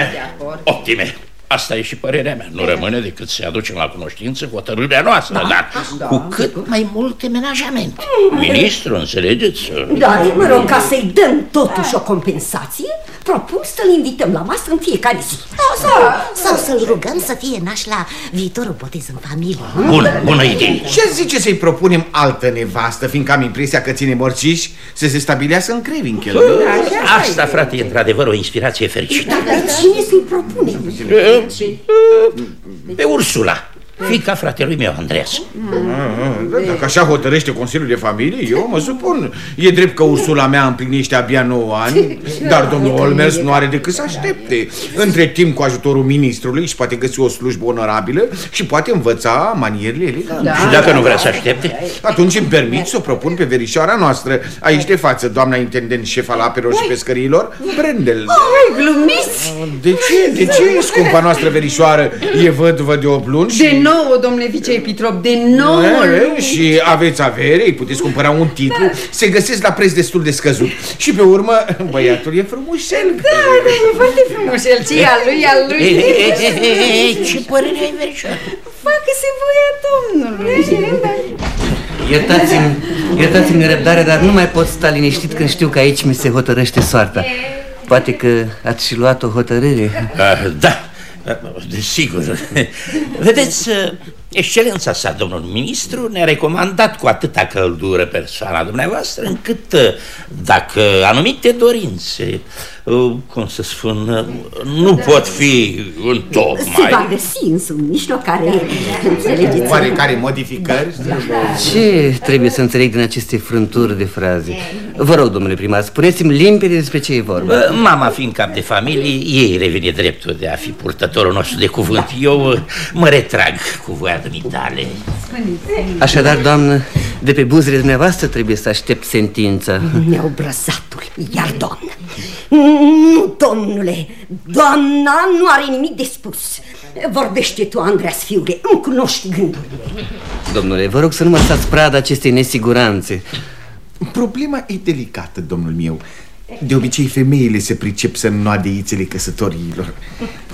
optime. Asta e și părerea mea. Nu rămâne decât să aducem la cunoștință hotărârea noastră, dar cu cât mai multe menajamente. Ministru, înțelegeți? Dar, mă rog, ca să-i dăm totuși o compensație, propun să-l invităm la masă în fiecare zi. Sau, sau să-l rugăm să fie naș la viitorul botez în familie. Bună, bună idee. Ce zice să-i propunem altă nevastă, fiindcă am impresia că ține morțiși să se stabilească în Crevinchel? Asta, frate, e într-adevăr o inspirație fericită. Dar cine să-i propune? Pe Ursula, fica fratelui meu, Andreas. Da, Dacă așa hotărăște Consiliul de Familie, eu mă supun. E drept că Ursula mea împlinește abia 9 ani, dar domnul Olmers nu are decât să aștepte. Între timp, cu ajutorul ministrului, își poate găsi o slujbă onorabilă și poate învăța manierele elegante. Și dacă nu vrea să aștepte? Atunci îmi permit să o propun pe verișoara noastră, aici de față, doamna intendent șef al apelor și pescăriilor, Brendel. Ai glumiți? De ce? De ce, scumpa noastră verișoară, e văduvă de oblun și... De nou, domnule viceepitrop, de nou E, și aveți avere, îi puteți cumpăra un titlu, se găsesc la preț destul de scăzut. Și pe urmă, băiatul e frumușel. Da, da, e foarte frumos el, ce al lui, al lui. Ei, ei, ei, ei, ei, Ce părere ai, verișoară? Facă-se voia domnului. Iertați-mi, iertați-mi răbdare, dar nu mai pot sta liniștit când știu că aici mi se hotărăște soarta. Poate că ați și luat o hotărâre. Ah, Da, desigur. Vedeți, excelența sa, domnul ministru, ne-a recomandat cu atâta căldură persoana dumneavoastră, încât dacă anumite dorințe, uh, cum să spun, uh, nu pot fi în Se va tocmai... găsi însă un mijloc care, înțelegeți, Oarecare modificări? Ce trebuie să înțeleg din aceste frânturi de fraze? Vă rog, domnule primar, spuneți-mi limpede despre ce e vorba. Uh, Mama fiind cap de familie, ei revine dreptul de a fi purtătorul nostru de cuvânt. Eu uh, mă retrag cu voia dumitale. Așadar, doamnă, de pe buzele dumneavoastră trebuie să aștept sentința. Mi-au brăzatul, iar doamnă Nu, domnule, doamna nu are nimic de spus Vorbește tu, Andreas, fiule, îmi cunoști gândurile Domnule, vă rog să nu mă stați prada acestei nesiguranțe. Problema e delicată, domnul meu. De obicei, femeile se pricep să înnoade ițele căsătoriilor.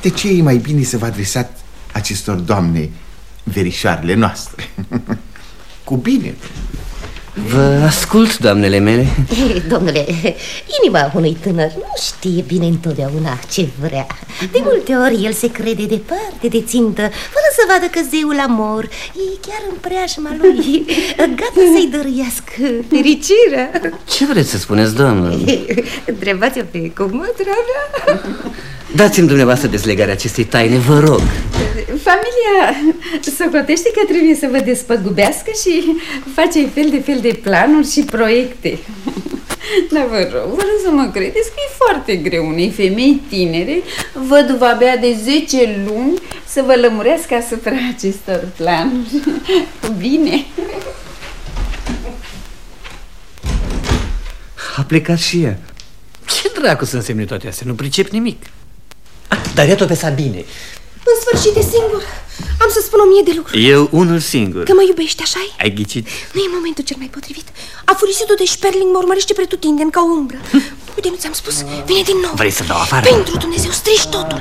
De ce e mai bine să vă adresați acestor doamne, verișoarele noastre? Cu bine. Vă ascult, doamnele mele. Eh, Domnule, inima unui tânăr nu știe bine întotdeauna ce vrea. De multe ori el se crede departe de țintă, fără să vadă că zeul amor e chiar în preajma lui, gata să-i dăruiască fericirea. Ce vreți să spuneți, doamnă? Întrebați-o pe comotra mea. Dați-mi dumneavoastră dezlegarea acestei taine, vă rog. Familia socotește că trebuie să vă despăgubească și face fel de fel de planuri și proiecte. Dar vă rog, vă rog să mă credeți că e foarte greu unei femei tinere, văduva abia de 10 luni, să vă lămurească asupra acestor planuri. Bine. A plecat și ea. Ce dracu să însemne toate astea? Nu pricep nimic. Ah, dar iată pe Sabine. În sfârșit de singur. Am să spun o mie de lucruri. Eu unul singur. Că mă iubești, așa -i? Ai ghicit? Nu e momentul cel mai potrivit. Afurisitul de Sperling mă urmărește pretutindeni ca o umbră. Uite, nu ți-am spus? Vine din nou. Vrei să dau afară? Pentru Dumnezeu, strici totul.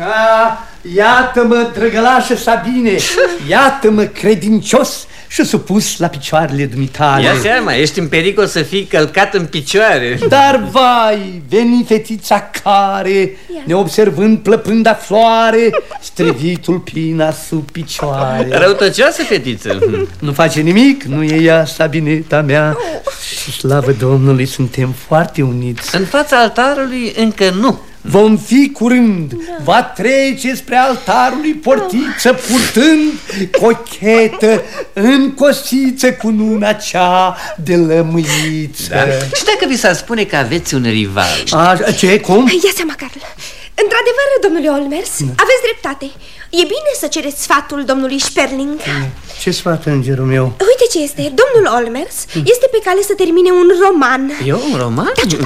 A, iată-mă, drăgălașă Sabine, iată-mă, credincios și supus la picioarele dumitale. Ia seama, ești în pericol să fii călcat în picioare. Dar vai, veni fetița care, neobservând plăpânda floare, strivitul pina sub picioare. Răutăcioasă fetiță. Nu face nimic, nu e ea, Sabineta mea. Și slavă Domnului, suntem foarte uniți. În fața altarului încă nu. Vom fi curând, da. va trece spre altarul lui portiță purtând cochetă în cosiță cu nuna cea de lămâiță. Da. Și dacă vi s-ar spune că aveți un rival? A, ce, cum? Ia seama, Carl. Într-adevăr, domnule Olmers, da. aveți dreptate. E bine să cereți sfatul domnului Sperling. Ce sfat, îngerul meu? Uite ce este. Domnul Olmers este pe cale să termine un roman. Eu un roman? Da,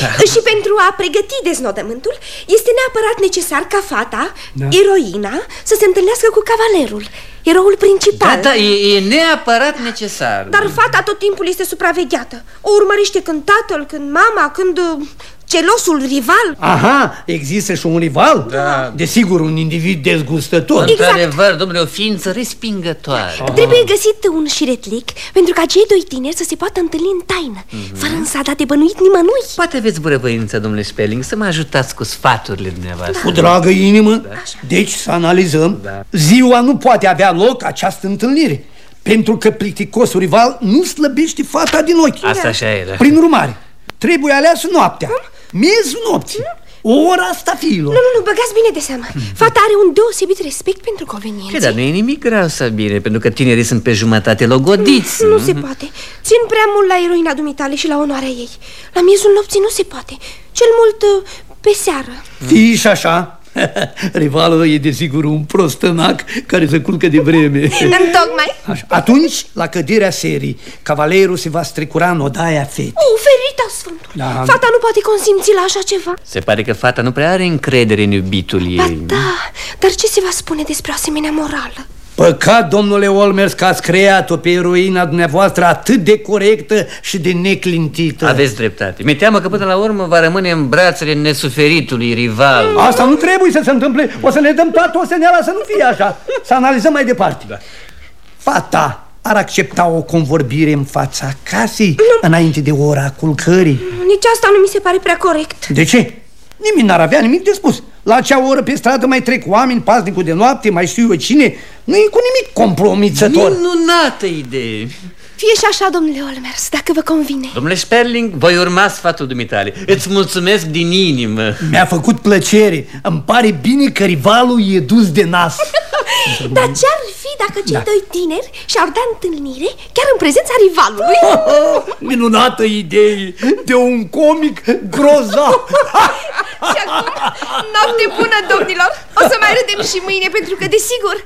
da. Și pentru a pregăti deznodământul, este neapărat necesar ca fata, da. eroina, să se întâlnească cu cavalerul, eroul principal. Da, da, e, e neapărat necesar. Dar fata tot timpul este supravegheată. O urmărește când tatăl, când mama, când celosul rival Aha, există și un rival? Da Desigur, un individ dezgustător exact. Într-adevăr, domnule, o ființă respingătoare Aha. Trebuie găsit un șiretlic pentru ca cei doi tineri să se poată întâlni în taină mm -hmm. Fără însă a da de bănuit nimănui Poate aveți bunăvoință, domnule Spelling, să mă ajutați cu sfaturile dumneavoastră Cu dragă inimă, da. deci să analizăm da. Ziua nu poate avea loc această întâlnire pentru că plicticosul rival nu slăbește fata din ochi Asta așa e, da. Prin urmare, trebuie aleasă noaptea Cum? Miezul nopții. Ora asta fiilor. Nu, nu, nu, băgați bine de seama. Fata are un deosebit respect pentru conveniențe. Ce, dar nu e nimic grav, Sabine, pentru că tinerii sunt pe jumătate logodiți. Nu, nu se poate. Țin prea mult la eroina dumitale și la onoarea ei. La miezul nopții nu se poate. Cel mult pe seară. Fii și așa. Rivalul e desigur un prostănac care se culcă de vreme. Întocmai Așa. Atunci, la căderea serii, cavalerul se va strecura în odaia fetei. Oh, ferita sfântul. Da. Fata nu poate consimți la așa ceva. Se pare că fata nu prea are încredere în iubitul ei Ba da, dar ce se va spune despre asemenea morală? Păcat, domnule Olmers, că ați creat-o pe eroina dumneavoastră atât de corectă și de neclintită. Aveți dreptate. Mi teamă că până la urmă va rămâne în brațele nesuferitului rival. Asta nu trebuie să se întâmple. O să ne dăm toată oseneala să nu fie așa. Să analizăm mai departe. Da. Fata ar accepta o convorbire în fața casei nu. Înainte de ora culcării. Nici asta nu mi se pare prea corect. De ce? Nimeni n-ar avea nimic de spus. La acea oră pe stradă mai trec oameni, paznicul de noapte, mai știu eu cine. Nu e cu nimic compromițător. Minunată idee Fie și așa, domnule Olmers, dacă vă convine. Domnule Sperling, voi urma sfatul dumitale. Îți mulțumesc din inimă. Mi-a făcut plăcere. Îmi pare bine că rivalul e dus de nas. Dar ce-ar fi dacă cei da. doi tineri și-ar da întâlnire chiar în prezența rivalului? Minunată idee de un comic grozav. Și acum, noapte bună, domnilor. O să mai râdem și mâine pentru că, desigur,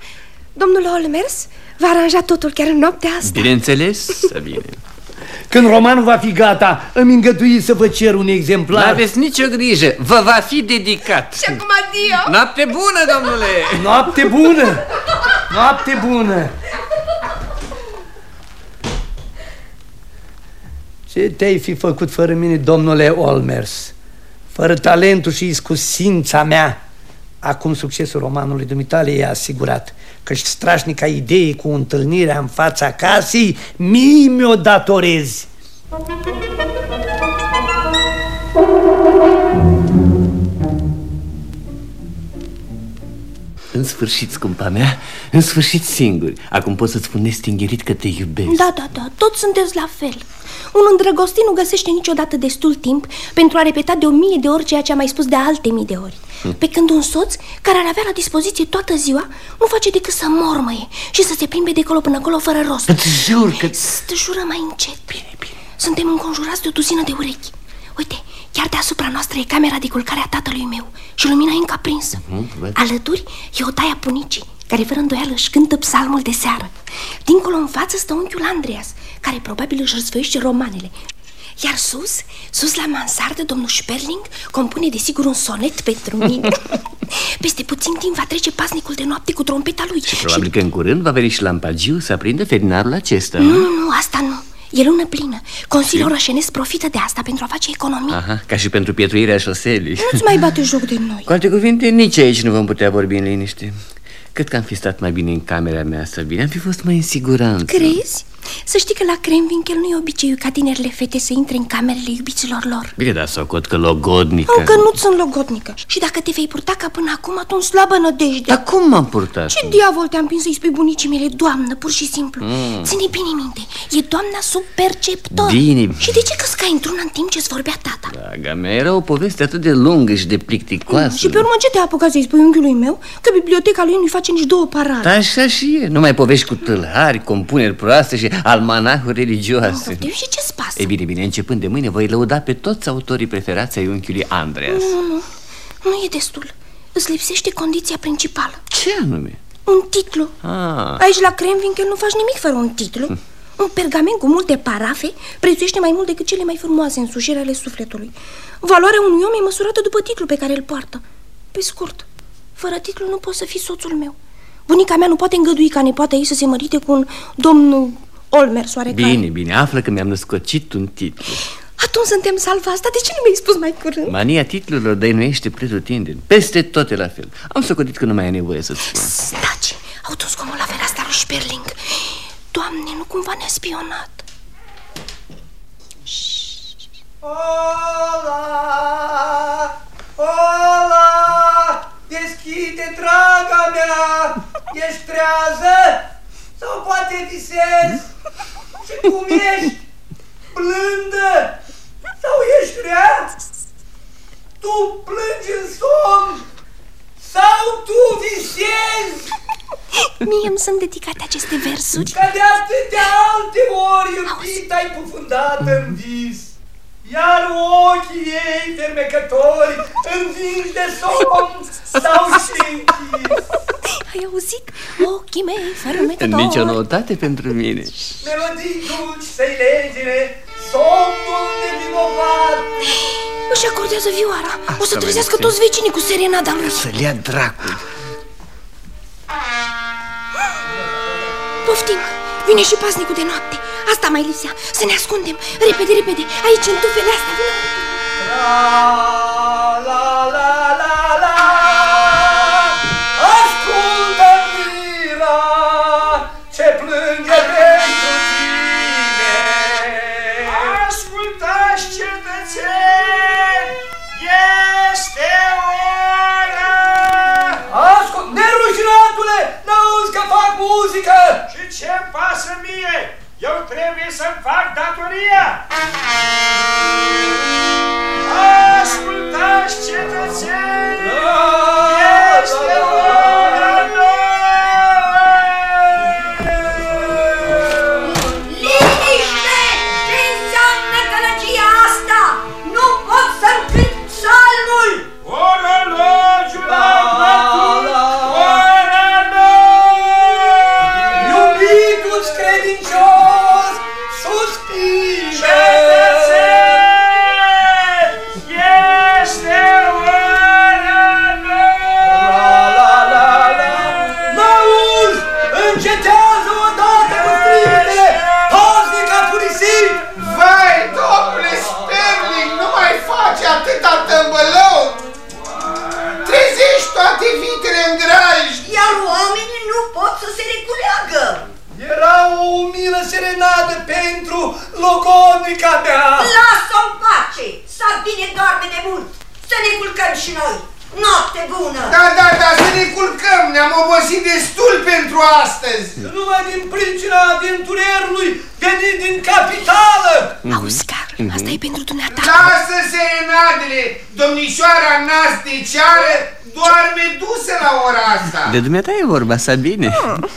domnul Olmers va aranja totul chiar în noaptea asta Bineînțeles, bine când romanul va fi gata, îmi îngădui să vă cer un exemplar. Nu aveți nicio grijă, vă va fi dedicat. Și acum adio. Noapte bună, domnule! Noapte bună! Noapte bună! Ce te-ai fi făcut fără mine, domnule Olmers? Fără talentul și iscusința mea Acum succesul romanului dumitale e asigurat Căci strașnica idee cu întâlnirea în fața casei Mie mi-o datorezi În sfârșit, scumpa mea, în sfârșit singuri Acum pot să-ți spun nestingerit că te iubesc Da, da, da, toți sunteți la fel un îndrăgostit nu găsește niciodată destul timp pentru a repeta de o mie de ori ceea ce a mai spus de alte mii de ori. Hmm. Pe când un soț, care ar avea la dispoziție toată ziua, nu face decât să mormăie și să se plimbe de acolo până acolo fără rost. Îți jur că... Să jură mai încet. Bine, bine. Suntem înconjurați de o duzină de urechi Uite, chiar deasupra noastră e camera de culcare a tatălui meu Și lumina e încă aprinsă. Mhm, Alături e o taia bunicii Care fără îndoială își cântă psalmul de seară. Dincolo în față stă unchiul Andreas Care probabil își răsfăiește romanele. Iar sus, sus la mansardă, domnul Sperling compune desigur un sonet pentru mine. Peste puțin timp va trece pasnicul de noapte cu trompeta lui Și probabil că în curând va veni și lampagiu să aprindă ferinarul acesta Nu, nu, nu, asta nu E lună plină. Consiliul Roșenesc profită de asta pentru a face economii. Aha, ca și pentru pietruirea șoselii. Nu-ți mai bate joc de noi. Cu alte cuvinte, nici aici nu vom putea vorbi în liniște. Cred că am fi stat mai bine în camera mea, Sabine? Am fi fost mai în siguranță. Crezi? Să știi că la Kremwinkel nu e obiceiul ca tinerile fete să intre în camerele iubiților lor Bine, dar socot că logodnică Încă nu sunt logodnică Și dacă te vei purta ca până acum, atunci slabă nădejde Dar cum m-am purtat? Ce diavol te-am împins să-i spui bunicii mele, doamnă, pur și simplu Mm. Ține bine minte, e doamna sub perceptor Bine. Și de ce căscai într-una în timp ce-ți vorbea tata? Draga mea, era o poveste atât de lungă și de plicticoasă Și pe urmă ce te apucat să-i spui unchiului meu? Că biblioteca lui nu-i face nici două parade Da, așa și e, nu mai povești cu tâlhari, compuneri proaste și almanahuri religioase. Poftim, și ce-ți pasă? Ei bine, bine, începând de mâine voi lăuda pe toți autorii preferați ai unchiului Andreas. Nu, nu, nu e destul. Îți lipsește condiția principală. Ce anume? Un titlu. Ah, Aici la Kremwinkel nu faci nimic fără un titlu. Un pergament cu multe parafe prețuiește mai mult decât cele mai frumoase însușiri ale sufletului. Valoarea unui om e măsurată după titlul pe care îl poartă. Pe scurt, fără titlu nu poți să fii soțul meu. Bunica mea nu poate îngădui ca nepoata ei să se mărite cu un domn Olmer soarecare bine, bine, află că mi-am născocit un titlu Atunci suntem salva asta, de ce nu mi-ai spus mai curând? Mania titlurilor dăinuiește pretutindeni Peste tot e la fel Am socotit că nu mai e nevoie să-ți spun Taci, au dus comul la fereastra lui Sperling Doamne, nu cumva ne-a spionat Ola! Ola! Deschide, draga mea! Ești trează? Sau poate visezi? Și cum ești? Blândă? Sau ești rea? Tu plângi în somn? Sau tu visezi? Mie îmi sunt dedicate aceste versuri Ca de atâtea alte ori iubit ai pufundat în vis Iar ochii ei fermecători învinși de somn s-au și închis. Ai auzit? Ochii mei Nici o fermecători noutate pentru mine. Melodii dulci să-i legine somnul nevinovat Își acordează vioara. O să Asta trezească mersi. toți vecinii cu serenada lui. Să-l ia dracul. Poftim, vine și pasnicul de noapte Asta mai lipsea, să ne ascundem Repede, repede, aici în tufele astea vino. La la la la Ascultă mira ce plânge pentru tine Ascultați cetățeni Este ora Ascult, nerușinatule, n-auzi că fac muzică Și ce-mi pasă mie? Eu trebuie să-mi fac datoria. Ascultați cetățeni Este ora logodnica mea! Lasă-o în pace! Sabine doarme de mult! Să ne culcăm și noi! Noapte bună! Da, da, da, să ne culcăm, ne-am obosit destul pentru astăzi Numai din pricina aventurierului venit din capitală! Auzi, Carl, asta e pentru dumneata Lasă serenadele, domnișoara nas de ceară doarme dusă la ora asta De dumneata e vorba, Sabine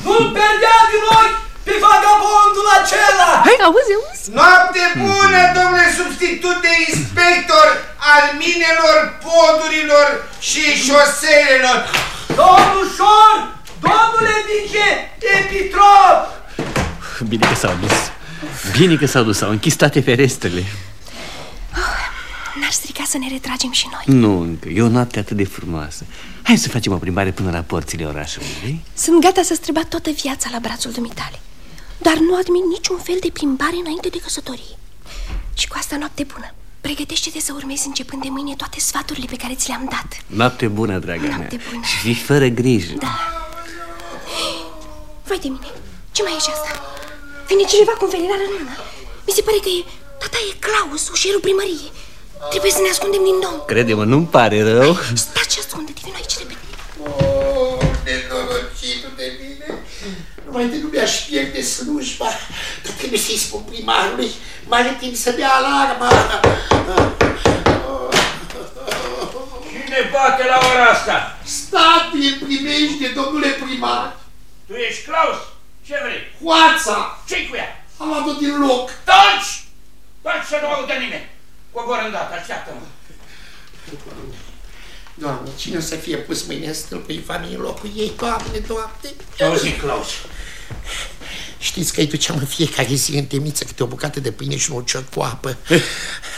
Nu-l perdea din ochi pe vagabondul acela! Hai, Auzi, auzi? Noapte bună, domnule substitut de inspector al minelor, podurilor și șoselelor. Domnul Șor! Domnule vice Epitrop! Bine că s-au dus. Bine că s-au dus, au închis toate ferestrele. N-ar strica să ne retragem și noi. Nu încă, e o noapte atât de frumoasă. Hai să facem o plimbare până la porțile orașului, vrei? Sunt gata să străbat toată viața la brațul dumitale Dar nu admit niciun fel de plimbare înainte de căsătorie. Și cu asta noapte bună. Pregătește-te să urmezi începând de mâine toate sfaturile pe care ți le-am dat. Noapte bună, draga Noapte mea bună. Și fii fără grijă. Da. Vai de mine, ce mai e și asta? Vine cineva cu un felinar în mână? Mi se pare că e... Tata e Claus, ușierul primăriei. Trebuie să ne ascundem din domn Crede-mă, nu-mi pare rău. Taci, ascunde-te, vino aici repede Numai de nu mi-aș pierde slujba, că trebuie să-i spun primarului, mai are timp să dea alarma. Cine bate la ora asta? Statul îl primește, domnule primar. Tu ești Claus? Ce vrei? Hoața! ce cu ea? Am luat-o din loc. Taci! Taci să nu audă nimeni. Cobor îndată, așteaptă-mă. Doamne, cine o să fie pus mâine în stâlpul infamiei în locul ei? Doamne, Doamne! Auzi, Claus. Știți că îi duceam în fiecare zi în temniță câte o bucată de pâine și un ucior cu apă.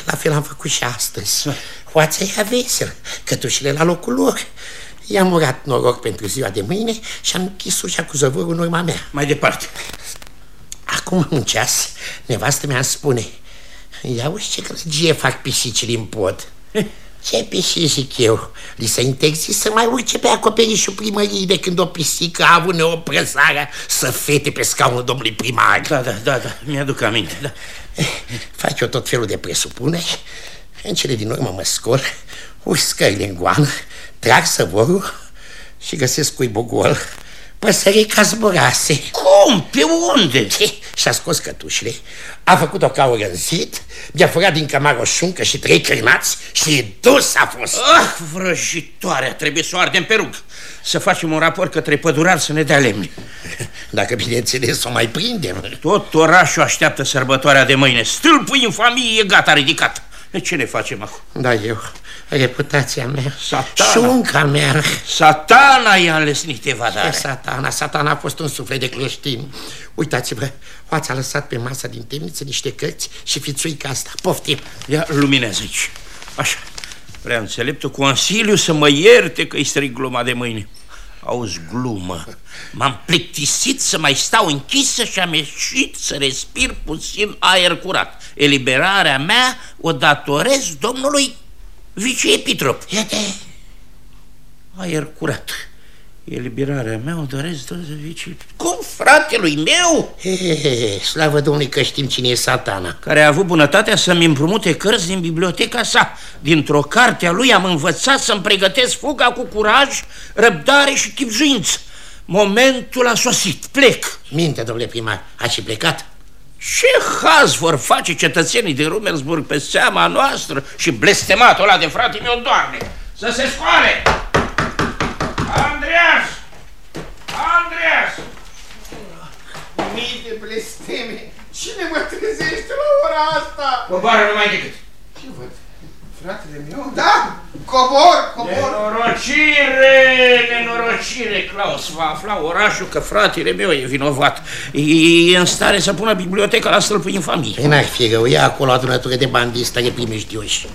La fel am făcut și astăzi. Hoața ia vesel, cătușile la locul lor. I-am urat noroc pentru ziua de mâine și am închis ușa cu zăvorul în urma mea. Mai departe. Acum un ceas, nevastă mea îmi spune Ia uși ce grăgie fac pisicile în pod Ce pisici zic eu? Li se interzis să mai urce pe acoperișul primăriei de când o pisică a avut neoprăsarea să fete pe scaunul domnului primar Da, da, da, da, mi-aduc aminte, da. Fac eu tot felul de presupuneri În cele din urmă mă scol Urc scările în goană Trag săvorul Și găsesc cuibul gol Păsărica zburase. Cum? Pe unde? Și-a scos cătușile. A făcut o caură în zid Mi-a furat din cămară o șuncă și trei crânați Și dus a fost. Ah, vrăjitoarea, trebuie să o ardem pe rug. Să facem un raport către pădurar să ne dea lemne Dacă bineînțeles o mai prindem. Tot orașul așteaptă sărbătoarea de mâine. Stâlpul infamiei e gata ridicat. Ce ne facem acum? Da, eu, reputația mea. Satana. Șunca mea. Satana i-a înlesnit evadarea Ce satana, satana a fost un suflet de creștin Uitați-vă, Hoața a lăsat pe masa din temniță niște cărți și fițuica asta. Poftim. Ia luminează aici. Așa. Prea înțeleptul Consiliu să mă ierte că-i strig gluma de mâine. Auzi glumă. M-am plictisit să mai stau închisă și am ieșit să respir puțin aer curat. Eliberarea mea o datorez domnului viceepitrop Iată, Aer curat Eliberarea mea o doresc domnului vice Cum fratelui meu? he, he, he, slavă Domnului că știm cine e satana care a avut bunătatea să-mi împrumute cărți din biblioteca sa. Dintr-o carte a lui am învățat să-mi pregătesc fuga cu curaj, răbdare și chipzuință. Momentul a sosit, plec. Minte, domnule primar, a și plecat? Ce haz vor face cetățenii de Rumersburg pe seama noastră și blestematul ăla de frate meu doarne? Să se scoale! Andreas! Andreas! Mii de blesteme, cine mă trezește la ora asta? Coboară numai decât. Ce văd? Fratele meu? Da, cobor, cobor Nenorocire, nenorocire, Claus va afla orașul că fratele meu e vinovat. E, e în stare să pună biblioteca la stâlpul infamiei. Păi n-ar fi rău, ia acolo adunătură de bandiți tare primejdioși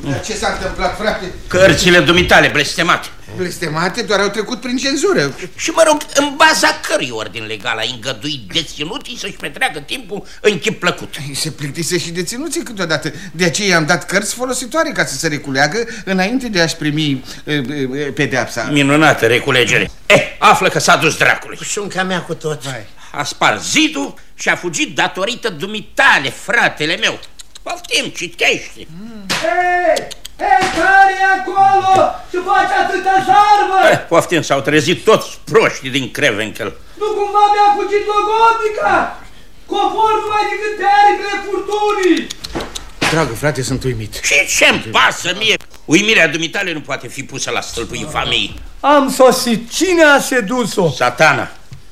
Dar ce s-a întâmplat, frate? Cărțile dumitale blestemate. Blestemate doar au trecut prin cenzură Și mă rog, în baza cărui ordin legal ai îngăduit deținuții să-și petreacă timpul în chip plăcut? Se plictise și deținuții câteodată De aceea i-am dat cărți folositoare ca să se reculeagă Înainte de a-și primi e, e, pedeapsa Minunată reculegere. Eh, află că s-a dus dracului. Șunca mea cu tot Vai. A spart zidul și a fugit datorită dumitale, fratele meu. Poftim, citește. Hei! Hei, care e acolo? Ce face atâta zarvă? Eh, poftim, s-au trezit toți proștii din Crevenkel. Nu cumva mi-a fugit logodnica? Cobor numai decât pe aripile furtunii! Dragă frate, sunt uimit Și ce-mi pasă mie? Uimirea dumitale nu poate fi pusă la stâlpul infamiei. Am sosit. Cine a sedus-o? Satana.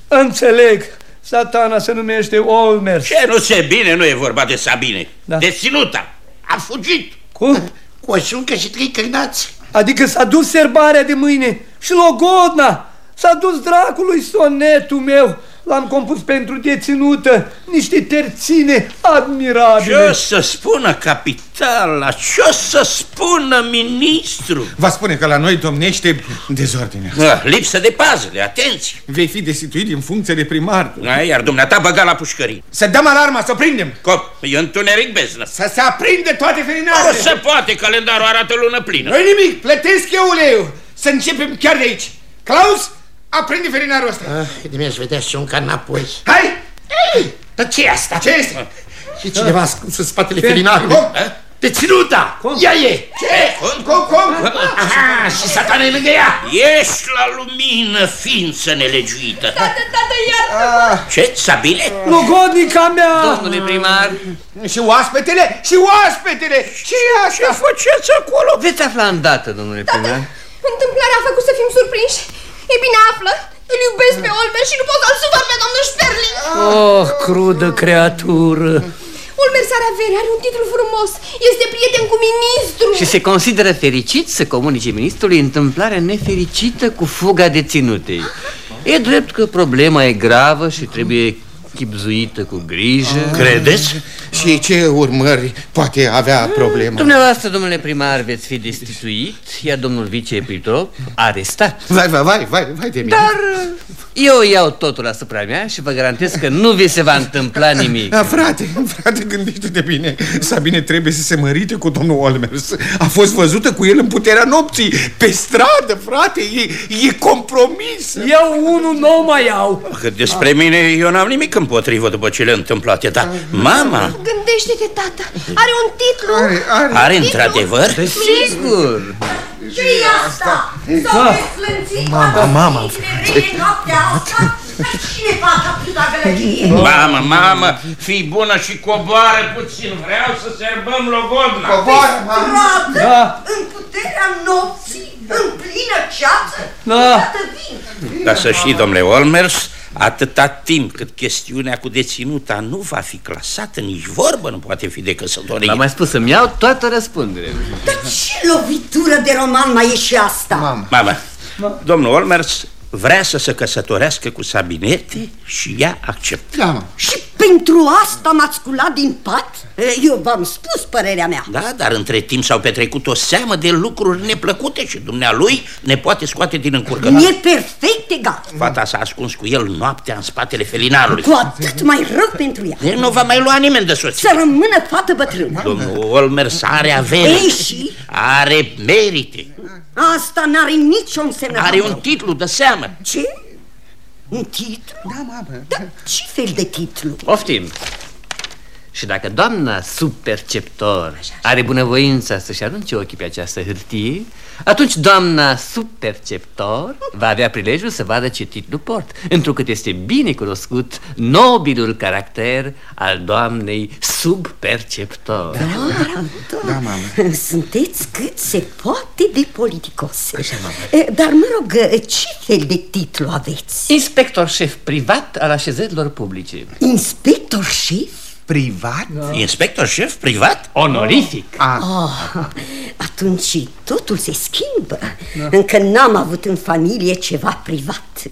Înțeleg. Satana se numește Olmers. Ce nu se bine, nu e vorba de Sabine. Da. Deținuta. A fugit. Cum? Cu o șuncă și trei cârnați. Adică s-a dus serbarea de mâine și Logodna. S-a dus dracului sonetul meu. L-am compus pentru deținută. Niște terține admirabile. Ce o să spună capitala? Ce o să spună ministru? Va spune că la noi domnește dezordinea. Ah, lipsă de pază, de atenție. Vei fi destituit din funcție de primar. Da, iar dumneata băga la pușcării. Să dăm alarma, să o prindem. Cop, e întuneric beznă. Să se aprinde toate Nu felinarele. se poate, calendarul arată lună plină. Nu nimic, plătesc eu uleiul. Să începem chiar de aici. Claus, aprinde felinarul ăsta. Ah, de mi-aș vedea șunca înapoi. Hai! Dar ce asta? Ce este? Și cineva ascuns în spatele Ce? felinarului. Cum? Deținuta! Ea e! Ce? Cum, cum, cum? Aha, și satana e lângă ea! Ești la lumină, ființă nelegiuită. Tată, tată, iartă-mă! Ce, Sabine? Logodnica mea! Domnule primar, Și oaspetele? Și oaspetele! Ce e asta? Ce faceți acolo? veți afla îndată, domnule primar. Întâmplarea a făcut să fim surprinși. E bine, află. Îl iubesc pe Olmer și nu pot să-l supăr pe domnul Sperling. Oh, crudă creatură! Olmer are avere, are un titlu frumos. Este prieten cu ministru. Și se consideră fericit să comunice ministrului întâmplarea nefericită cu fuga deținutei. E drept că problema e gravă și trebuie chipzuită cu grijă. Credeți? Și ce urmări poate avea problema? Dumneavoastră, domnule primar, veți fi destituit, iar domnul viceepitrop arestat. Vai, vai, vai, vai, vai de mine. Dar eu iau totul asupra mea și vă garantez că nu vi se va întâmpla nimic. A, frate, frate, gândește-te bine Sabine trebuie să se mărite cu domnul Olmers A fost văzută cu el în puterea nopții Pe stradă, frate, e, e compromis Eu unul nou mai iau. Că despre mine eu n-am nimic împotrivă după cele întâmplate, dar mama Gândește-te, tată. Are un titlu. Are, are. are într-adevăr? Sigur! Ce-i asta? S-au deslănțit Mama, mama. Rele noaptea asta? Dar cine face atâta gălăgie? Mamă, mamă, fii bună și coboară puțin, vreau să serbăm logodna. Coboară, mama. Stradă, Da. în puterea nopții, în plină ceață? Da. Iată vin. Dar să știi, domnule Olmers, atâta timp cât chestiunea cu deținuta nu va fi clasată, nici vorbă nu poate fi de căsătorie. L-am mai spus să-mi iau toată răspunderea. Dar ce lovitură de roman mai e și asta? Mama. Mama, domnul Olmers vrea să se căsătorească cu Sabinete și ea acceptă. Da, mă. Și pentru asta m-ați sculat din pat? Eu v-am spus părerea mea. Da, dar între timp s-au petrecut o seamă de lucruri neplăcute și dumnealui ne poate scoate din încurcătură. Mi-e perfect egal. Fata s-a ascuns cu el noaptea în spatele felinarului. Cu atât mai rău pentru ea. El nu va mai lua nimeni de soție. Să rămână fată bătrână. Domnul Olmers are avere. Ei și? Are merite. Asta n-are nicio însemnătate. Are un titlu de seamă. Ce? Un titlu? Da, mamă. Dar ce fel de titlu? Poftim! Și dacă doamna subperceptor are bunăvoința să-și arunce ochii pe această hârtie, atunci doamna subperceptor va avea prilejul să vadă ce titlu port, întrucât este bine cunoscut nobilul caracter al doamnei subperceptor. Da, mamă. Sunteți cât se poate de politicos. E, Dar mă rog, ce fel de titlu aveți? Inspector șef privat al așezărilor publice. Inspector șef? Privat? Inspector șef privat? Onorific. Oh, atunci totul se schimbă. Încă n-am avut în familie ceva privat.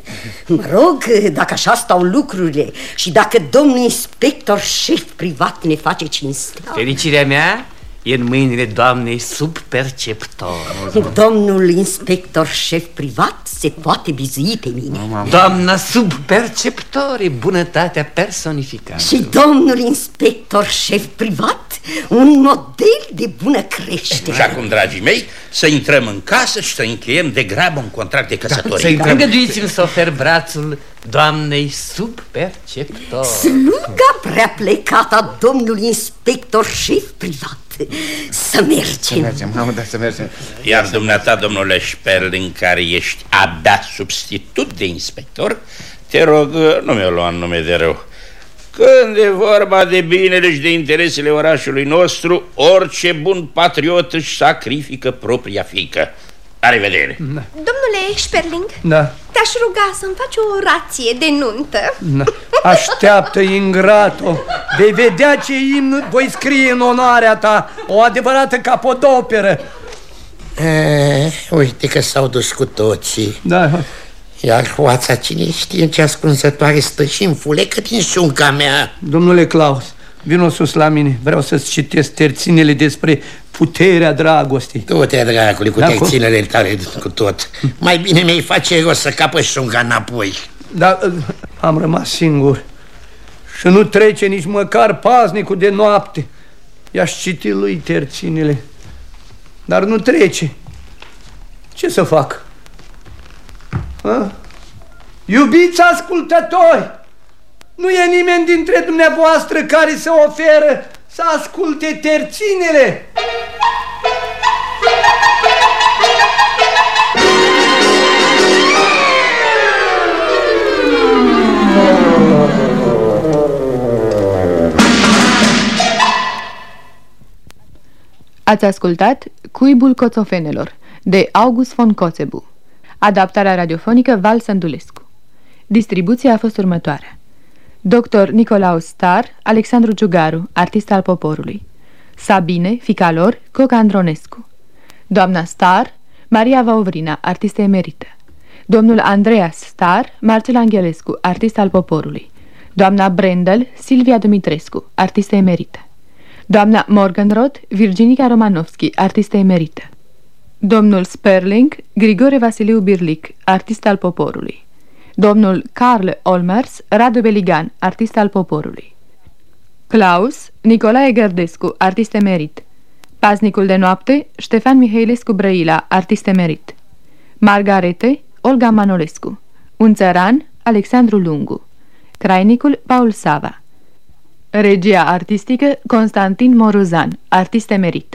Mă rog, dacă așa stau lucrurile Și dacă domnul inspector șef privat ne face cinstea. Fericirea mea e în mâinile doamnei subperceptor. Domnul inspector șef privat se poate bizui pe mine Doamna subperceptor e bunătatea personificată. Și domnul inspector șef privat Un model de bună creștere Și acum, dragii mei, să intrăm în casă și să încheiem de grabă un contract de căsătorie. Da, Îngăduiți-mi să ofer brațul doamnei subperceptor. Sluga prea plecată a domnului inspector șef privat Să mergem Să mergem, mamă, da, să mergem Iar dumneata, domnule Sperling, care ești abia substitut de inspector, te rog, nu mi-o lua în nume de rău. Când e vorba de binele și de interesele orașului nostru, orice bun patriot își sacrifică propria fică. La revedere! Domnule Sperling, Da, te-aș ruga să-mi faci o orație de nuntă. da. Așteaptă, ingrato Vei vedea ce imn voi scrie în onoarea ta O adevărată capodoperă. E, uite că s-au dus cu toții. Da, Iar hoața cine știe în ce ascunzătoare stă și în fulecă din șunca mea. Domnule Claus Vino sus la mine, vreau să-ți citesc terținele despre puterea dragostei. Du-te, dracule, cu Da, terținele tale cu tot. Mai bine mi-ai face rost să capă șunca înapoi. Dar uh, am rămas singur. Și nu trece nici măcar paznicul de noapte. I-aș citi lui terținele. Dar nu trece. Ce să fac? Ha? Iubiți ascultători Nu e nimeni dintre dumneavoastră care să oferă să asculte terținele Ați ascultat Cuibul Coțofenelor de August von Kotzebue. Adaptarea radiofonică Val Sândulescu. Distribuția a fost următoarea. Dr. Nicolaus Star, Alexandru Giugaru, artist al poporului. Sabine, fica lor, Coca Andronescu. Doamna Star, Maria Vauvrina, artistă emerită. Domnul Andreas Star, Marcel Angelescu, artist al poporului. Doamna Brendel, Silvia Dumitrescu, artistă emerită. Doamna Morgenroth, Virginica Romanovski, artistă emerită. Domnul Sperling, Grigore Vasiliu Birlic, artist al poporului. Domnul Karl Olmers, Radu Beligan, artist al poporului. Klaus, Nicolae Gărdescu, artist emerit. Paznicul de noapte, Ștefan Mihailescu Brăila, artist emerit. Margarete, Olga Manolescu. Un țăran, Alexandru Lungu. Crainicul, Paul Sava. Regia artistică, Constantin Moruzan, artist emerit.